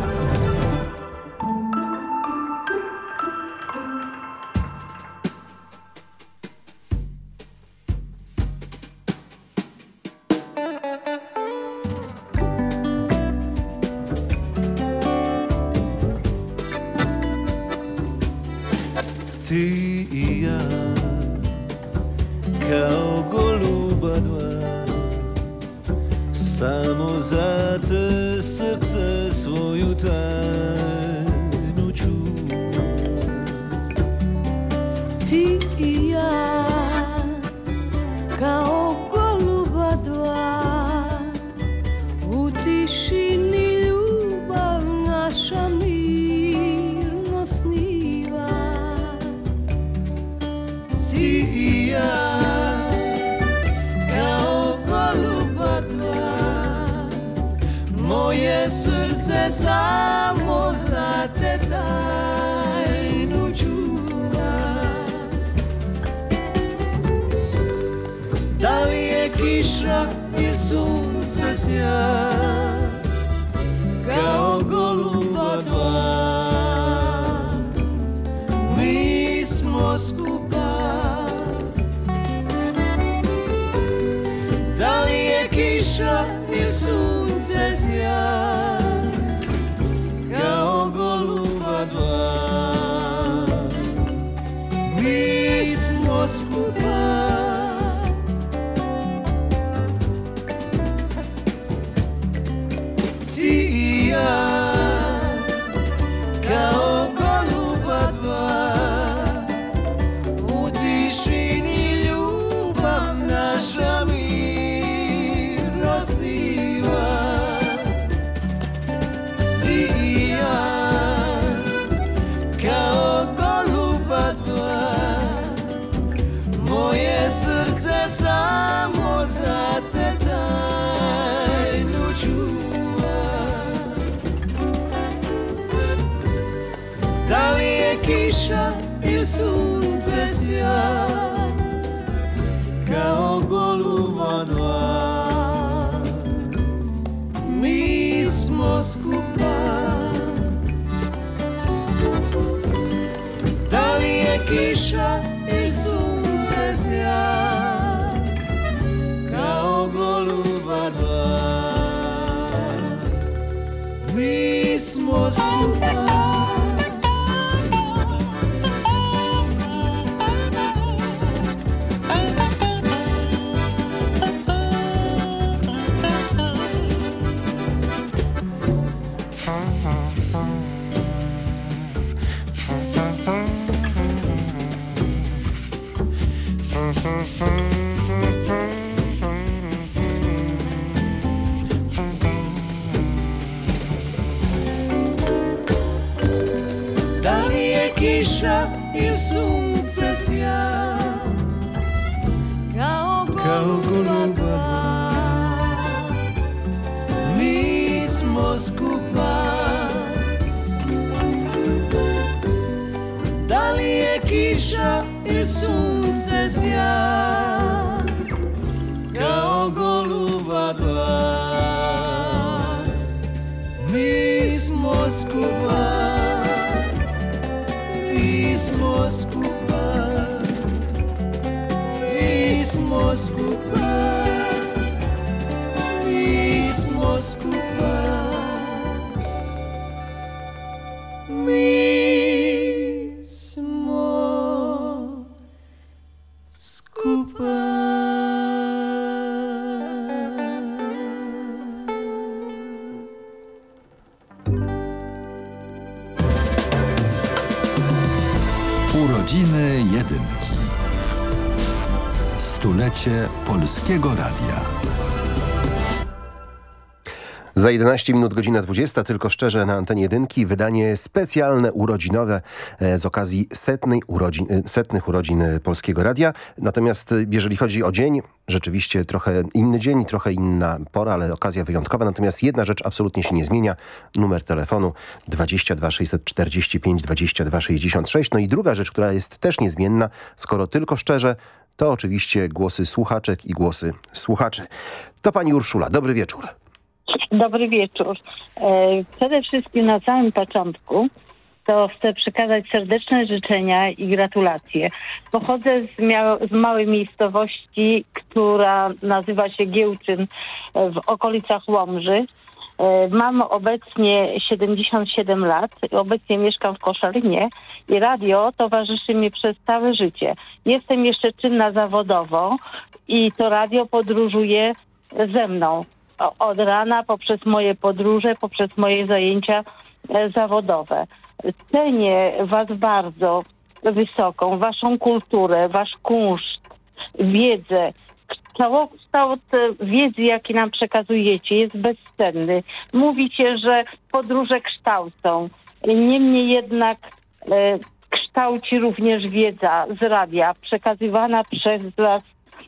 Yeah. Kiša ili sunce sja Kao goluba dva Mi smo for, 家。Urodziny Jedynki. Stulecie Polskiego Radia. Za 11 minut godzina 20, tylko szczerze na antenie jedynki, wydanie specjalne urodzinowe e, z okazji setnej urodzin, e, setnych urodzin e, Polskiego Radia. Natomiast jeżeli chodzi o dzień, rzeczywiście trochę inny dzień, trochę inna pora, ale okazja wyjątkowa. Natomiast jedna rzecz absolutnie się nie zmienia. Numer telefonu 22 645 22 66. No i druga rzecz, która jest też niezmienna, skoro tylko szczerze, to oczywiście głosy słuchaczek i głosy słuchaczy. To pani Urszula, dobry wieczór. Dobry wieczór. E, Przede wszystkim na samym początku to chcę przekazać serdeczne życzenia i gratulacje. Pochodzę z, z małej miejscowości, która nazywa się Giełczyn e, w okolicach Łomży. E, Mam obecnie 77 lat, obecnie mieszkam w Koszalinie i radio towarzyszy mi przez całe życie. Jestem jeszcze czynna zawodowo i to radio podróżuje ze mną od rana poprzez moje podróże, poprzez moje zajęcia e, zawodowe. Cenię Was bardzo wysoką, Waszą kulturę, Wasz kunszt, wiedzę. Całokształt wiedzy, jaki nam przekazujecie, jest bezcenny. Mówicie, że podróże kształcą. Niemniej jednak e, kształci również wiedza z radia przekazywana przez Was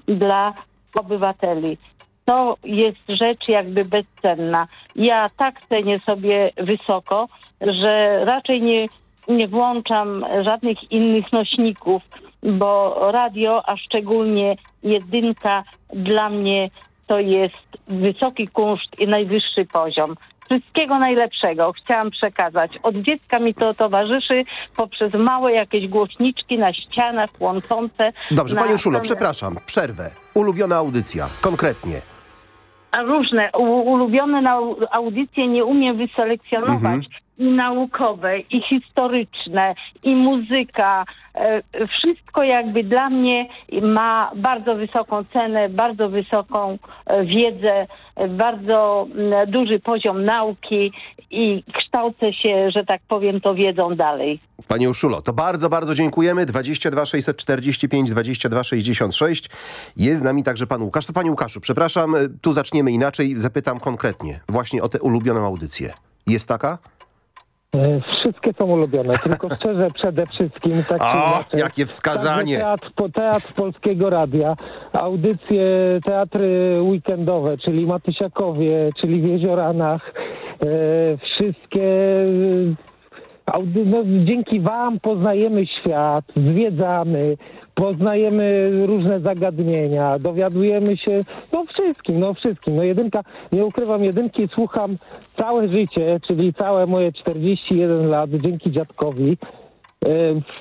dla obywateli. To jest rzecz jakby bezcenna. Ja tak cenię sobie wysoko, że raczej nie, nie włączam żadnych innych nośników, bo radio, a szczególnie jedynka dla mnie to jest wysoki kunszt i najwyższy poziom. Wszystkiego najlepszego chciałam przekazać. Od dziecka mi to towarzyszy poprzez małe jakieś głośniczki na ścianach łączące. Dobrze, na Panie Szulo, przepraszam, przerwę. Ulubiona audycja, konkretnie. Różne, ulubione nau, audycje nie umiem wyselekcjonować. Mhm. I naukowe, i historyczne, i muzyka. E, wszystko jakby dla mnie ma bardzo wysoką cenę, bardzo wysoką e, wiedzę, e, bardzo duży poziom nauki i kształcę się, że tak powiem, to wiedzą dalej. Panie Uszulo, to bardzo, bardzo dziękujemy. 22 645 22 66. Jest z nami także pan Łukasz. To panie Łukaszu, przepraszam, tu zaczniemy inaczej. Zapytam konkretnie właśnie o tę ulubioną audycję. Jest taka? E, Wszystkie są ulubione, tylko <laughs> szczerze przede wszystkim. Tak O, inaczej, jakie wskazanie. Teatr, teatr Polskiego Radia, audycje, teatry weekendowe, czyli Matysiakowie, czyli w Jezioranach, e, wszystkie... no, dzięki wam poznajemy świat, zwiedzamy, poznajemy różne zagadnienia, dowiadujemy się, no wszystkim, no wszystkim. No jedynka, nie ukrywam, jedynki słucham całe życie, czyli całe moje 41 lat dzięki dziadkowi.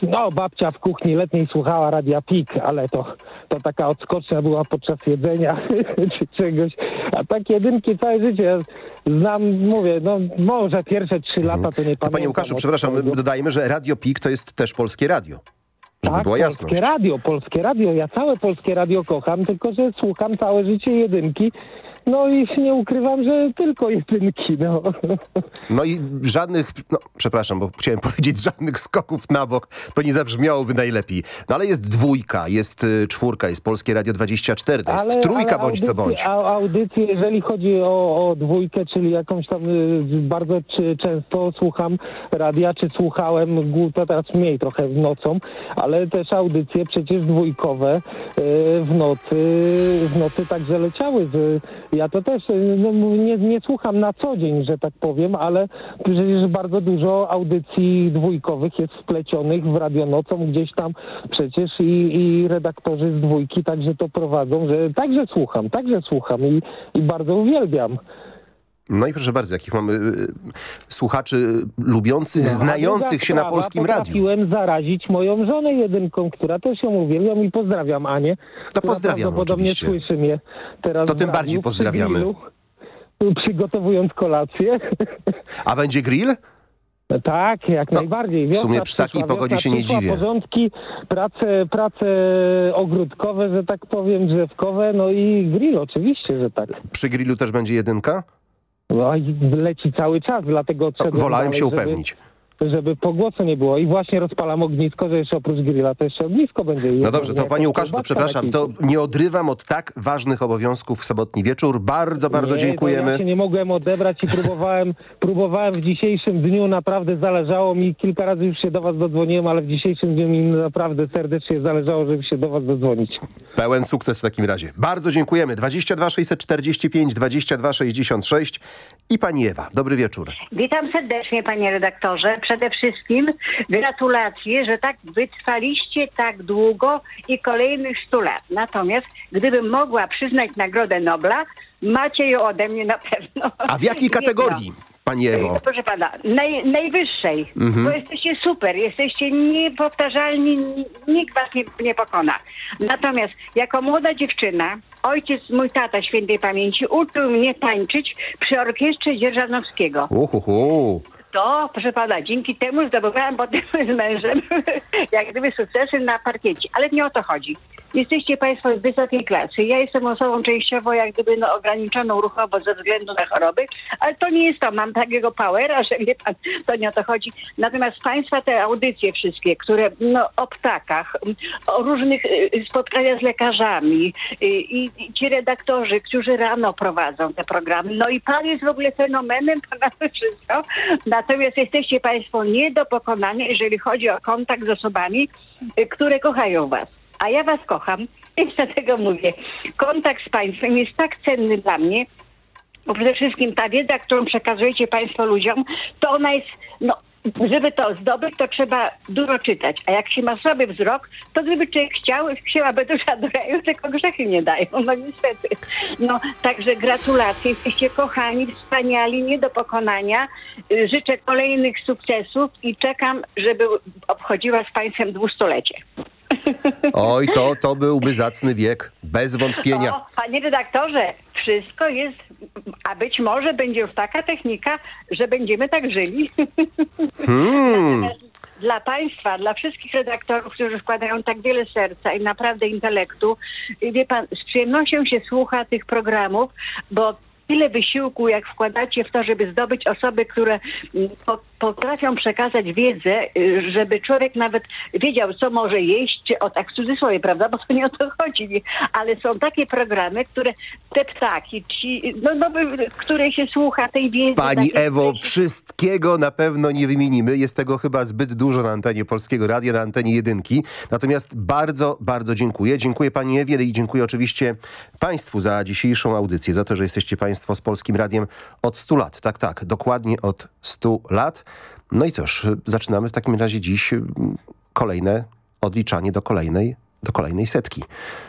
No, babcia w kuchni letniej słuchała Radia Pik, ale to, to taka odskocznia była podczas jedzenia <laughs> czy czegoś. A tak jedynki całe życie znam, mówię, no może pierwsze trzy lata to nie pamiętam. Panie Łukaszu, przepraszam, tego. dodajmy, że Radio PIK to jest też polskie radio. Żeby Tak, była jasność. polskie radio, polskie radio. Ja całe polskie radio kocham, tylko że słucham całe życie jedynki. No i nie ukrywam, że tylko jedynki, no. No i żadnych, no przepraszam, bo chciałem <laughs> powiedzieć żadnych skoków na bok, to nie zabrzmiałoby najlepiej. No ale jest dwójka, jest y, czwórka, jest Polskie Radio 24, to jest trójka bądź co audycje- bądź. A, audycje, jeżeli chodzi o, o dwójkę, czyli jakąś tam y, bardzo często słucham radia, czy słuchałem, to teraz mniej trochę w nocą, ale też audycje przecież dwójkowe y, w nocy, w nocy także leciały. Z, ja to też y, no, nie, nie słucham na co dzień, że tak powiem, ale przecież bardzo dużo audycji dwójkowych jest wplecionych w radionocą gdzieś tam przecież i, i redaktorzy z dwójki także to prowadzą, że także słucham, także słucham i, i bardzo uwielbiam. No i proszę bardzo, jakich mamy y, słuchaczy lubiących, No, znających się na polskim radiu. Potrafiłem zarazić moją żonę jedynką, która też ją uwielbiam i pozdrawiam Anię. pozdrawiamy prawdopodobnie oczywiście. słyszy mnie teraz To tym radiu bardziej pozdrawiamy. grillu, przygotowując kolację. A będzie grill? Tak, jak najbardziej. w sumie Wiosna przy takiej pogodzie wiosna się nie dziwię. Porządki, prace, prace ogródkowe, że tak powiem, drzewkowe, no i grill oczywiście, że tak. Przy grillu też będzie jedynka? No leci cały czas, dlatego odszedłem wolałem się upewnić. Żeby pogłosu nie było. I właśnie rozpalam ognisko, że jeszcze oprócz grilla to jeszcze ognisko będzie. No dobrze, to panie Łukaszu, to przepraszam, to nie odrywam od tak ważnych obowiązków w sobotni wieczór. Bardzo, bardzo Nie, dziękujemy. Ja się nie mogłem odebrać i próbowałem, <laughs> próbowałem w dzisiejszym dniu, naprawdę zależało mi, kilka razy już się do was dodzwoniłem, ale w dzisiejszym dniu mi naprawdę serdecznie zależało, żeby się do was dodzwonić. Pełen sukces w takim razie. Bardzo dziękujemy. 22 645 22 66 i pani Ewa. Dobry wieczór. Witam serdecznie, panie redaktorze. Przede wszystkim gratulacje, że tak wytrwaliście tak długo i kolejnych 100 lat. Natomiast gdybym mogła przyznać Nagrodę Nobla, macie ją ode mnie na pewno. A w jakiej <laughs> kategorii, pani Ewo? E, Proszę pana, naj, najwyższej, Mhm. bo jesteście super, jesteście niepowtarzalni, nikt was nie, nie pokona. Natomiast jako młoda dziewczyna, ojciec, mój tata świętej pamięci, uczył mnie tańczyć przy orkiestrze Dzierżanowskiego. Uhuhu. To, proszę pana, dzięki temu zdobywałam potem <laughs> z mężem jak gdyby sukcesy na parkiecie. Ale nie o to chodzi. Jesteście państwo z wysokiej klasy. Ja jestem osobą częściowo jak gdyby no, ograniczoną ruchowo ze względu na choroby, ale to nie jest to. Mam takiego powera, że wie pan, to nie o to chodzi. Natomiast państwa te audycje wszystkie, które no, o ptakach, o różnych y, spotkaniach z lekarzami y, i, i ci redaktorzy, którzy rano prowadzą te programy. No i pan jest w ogóle fenomenem, <laughs> pana wszystko. Natomiast jesteście państwo nie do pokonania, jeżeli chodzi o kontakt z osobami, y, które kochają was. A ja was kocham <laughs> I dlatego mówię, kontakt z państwem jest tak cenny dla mnie, bo przede wszystkim ta wiedza, którą przekazujecie państwo ludziom, to ona jest, no, żeby to zdobyć, to trzeba dużo czytać. A jak się ma słaby wzrok, to gdyby człowiek chciał, chciałaby dusza do raju, tylko grzechy nie dają, no niestety. No, także gratulacje, jesteście kochani, wspaniali, nie do pokonania. Y, Życzę kolejnych sukcesów i czekam, żeby obchodziła z państwem dwustolecie. Oj, to, to byłby zacny wiek, bez wątpienia. O, panie redaktorze, wszystko jest, a być może będzie już taka technika, że będziemy tak żyli. Hmm. Dla państwa, dla wszystkich redaktorów, którzy wkładają tak wiele serca i naprawdę intelektu, wie pan, z przyjemnością się słucha tych programów, bo tyle wysiłku, jak wkładacie w to, żeby zdobyć osoby, które mm, po, potrafią przekazać wiedzę, y, żeby człowiek nawet wiedział, co może jeść, o tak w cudzysłowie, prawda, bo to nie o to chodzi, ale są takie programy, które te ptaki, ci, no, no, które się słucha tej wiedzy. Pani Ewo, wszystkiego na pewno nie wymienimy. Jest tego chyba zbyt dużo na antenie Polskiego Radia, na antenie Jedynki. Natomiast bardzo, bardzo dziękuję. Dziękuję Pani Ewie i dziękuję oczywiście Państwu za dzisiejszą audycję, za to, że jesteście Państwo z Polskim Radiem od 100 lat. Tak, tak, dokładnie od 100 lat. No i cóż, zaczynamy w takim razie dziś mm, kolejne odliczanie do kolejnej, do kolejnej setki.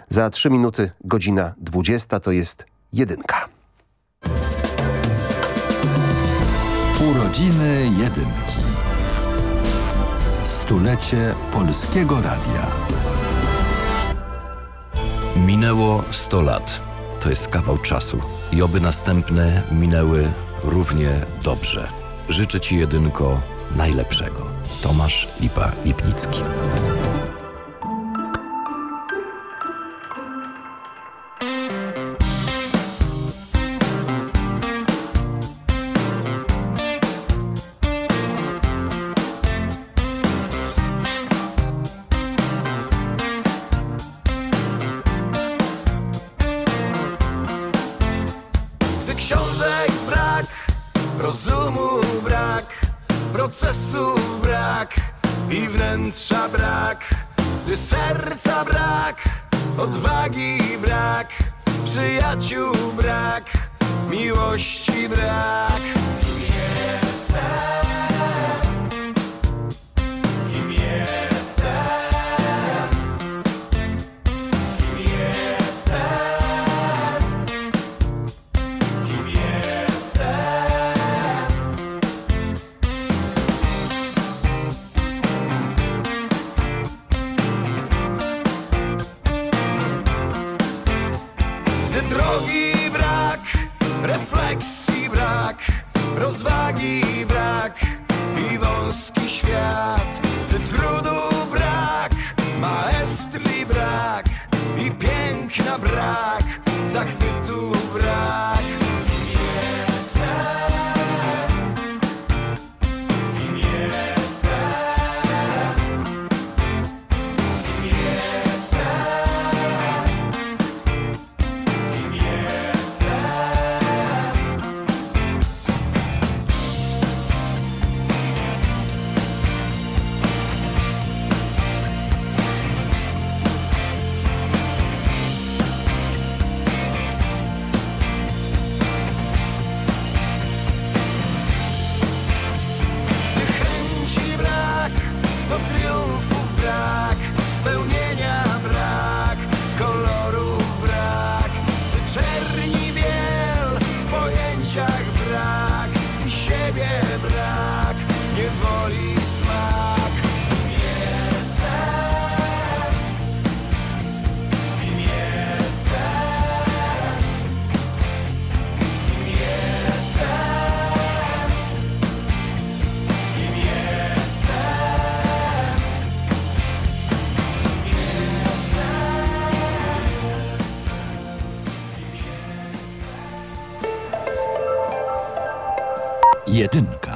Za trzy minuty godzina 20 to jest jedynka. Urodziny Jedynki. Stulecie Polskiego Radia. Minęło 100 lat. To jest kawał czasu. I oby następne minęły równie dobrze. Życzę Ci jedynko najlepszego. Tomasz Lipa-Lipnicki.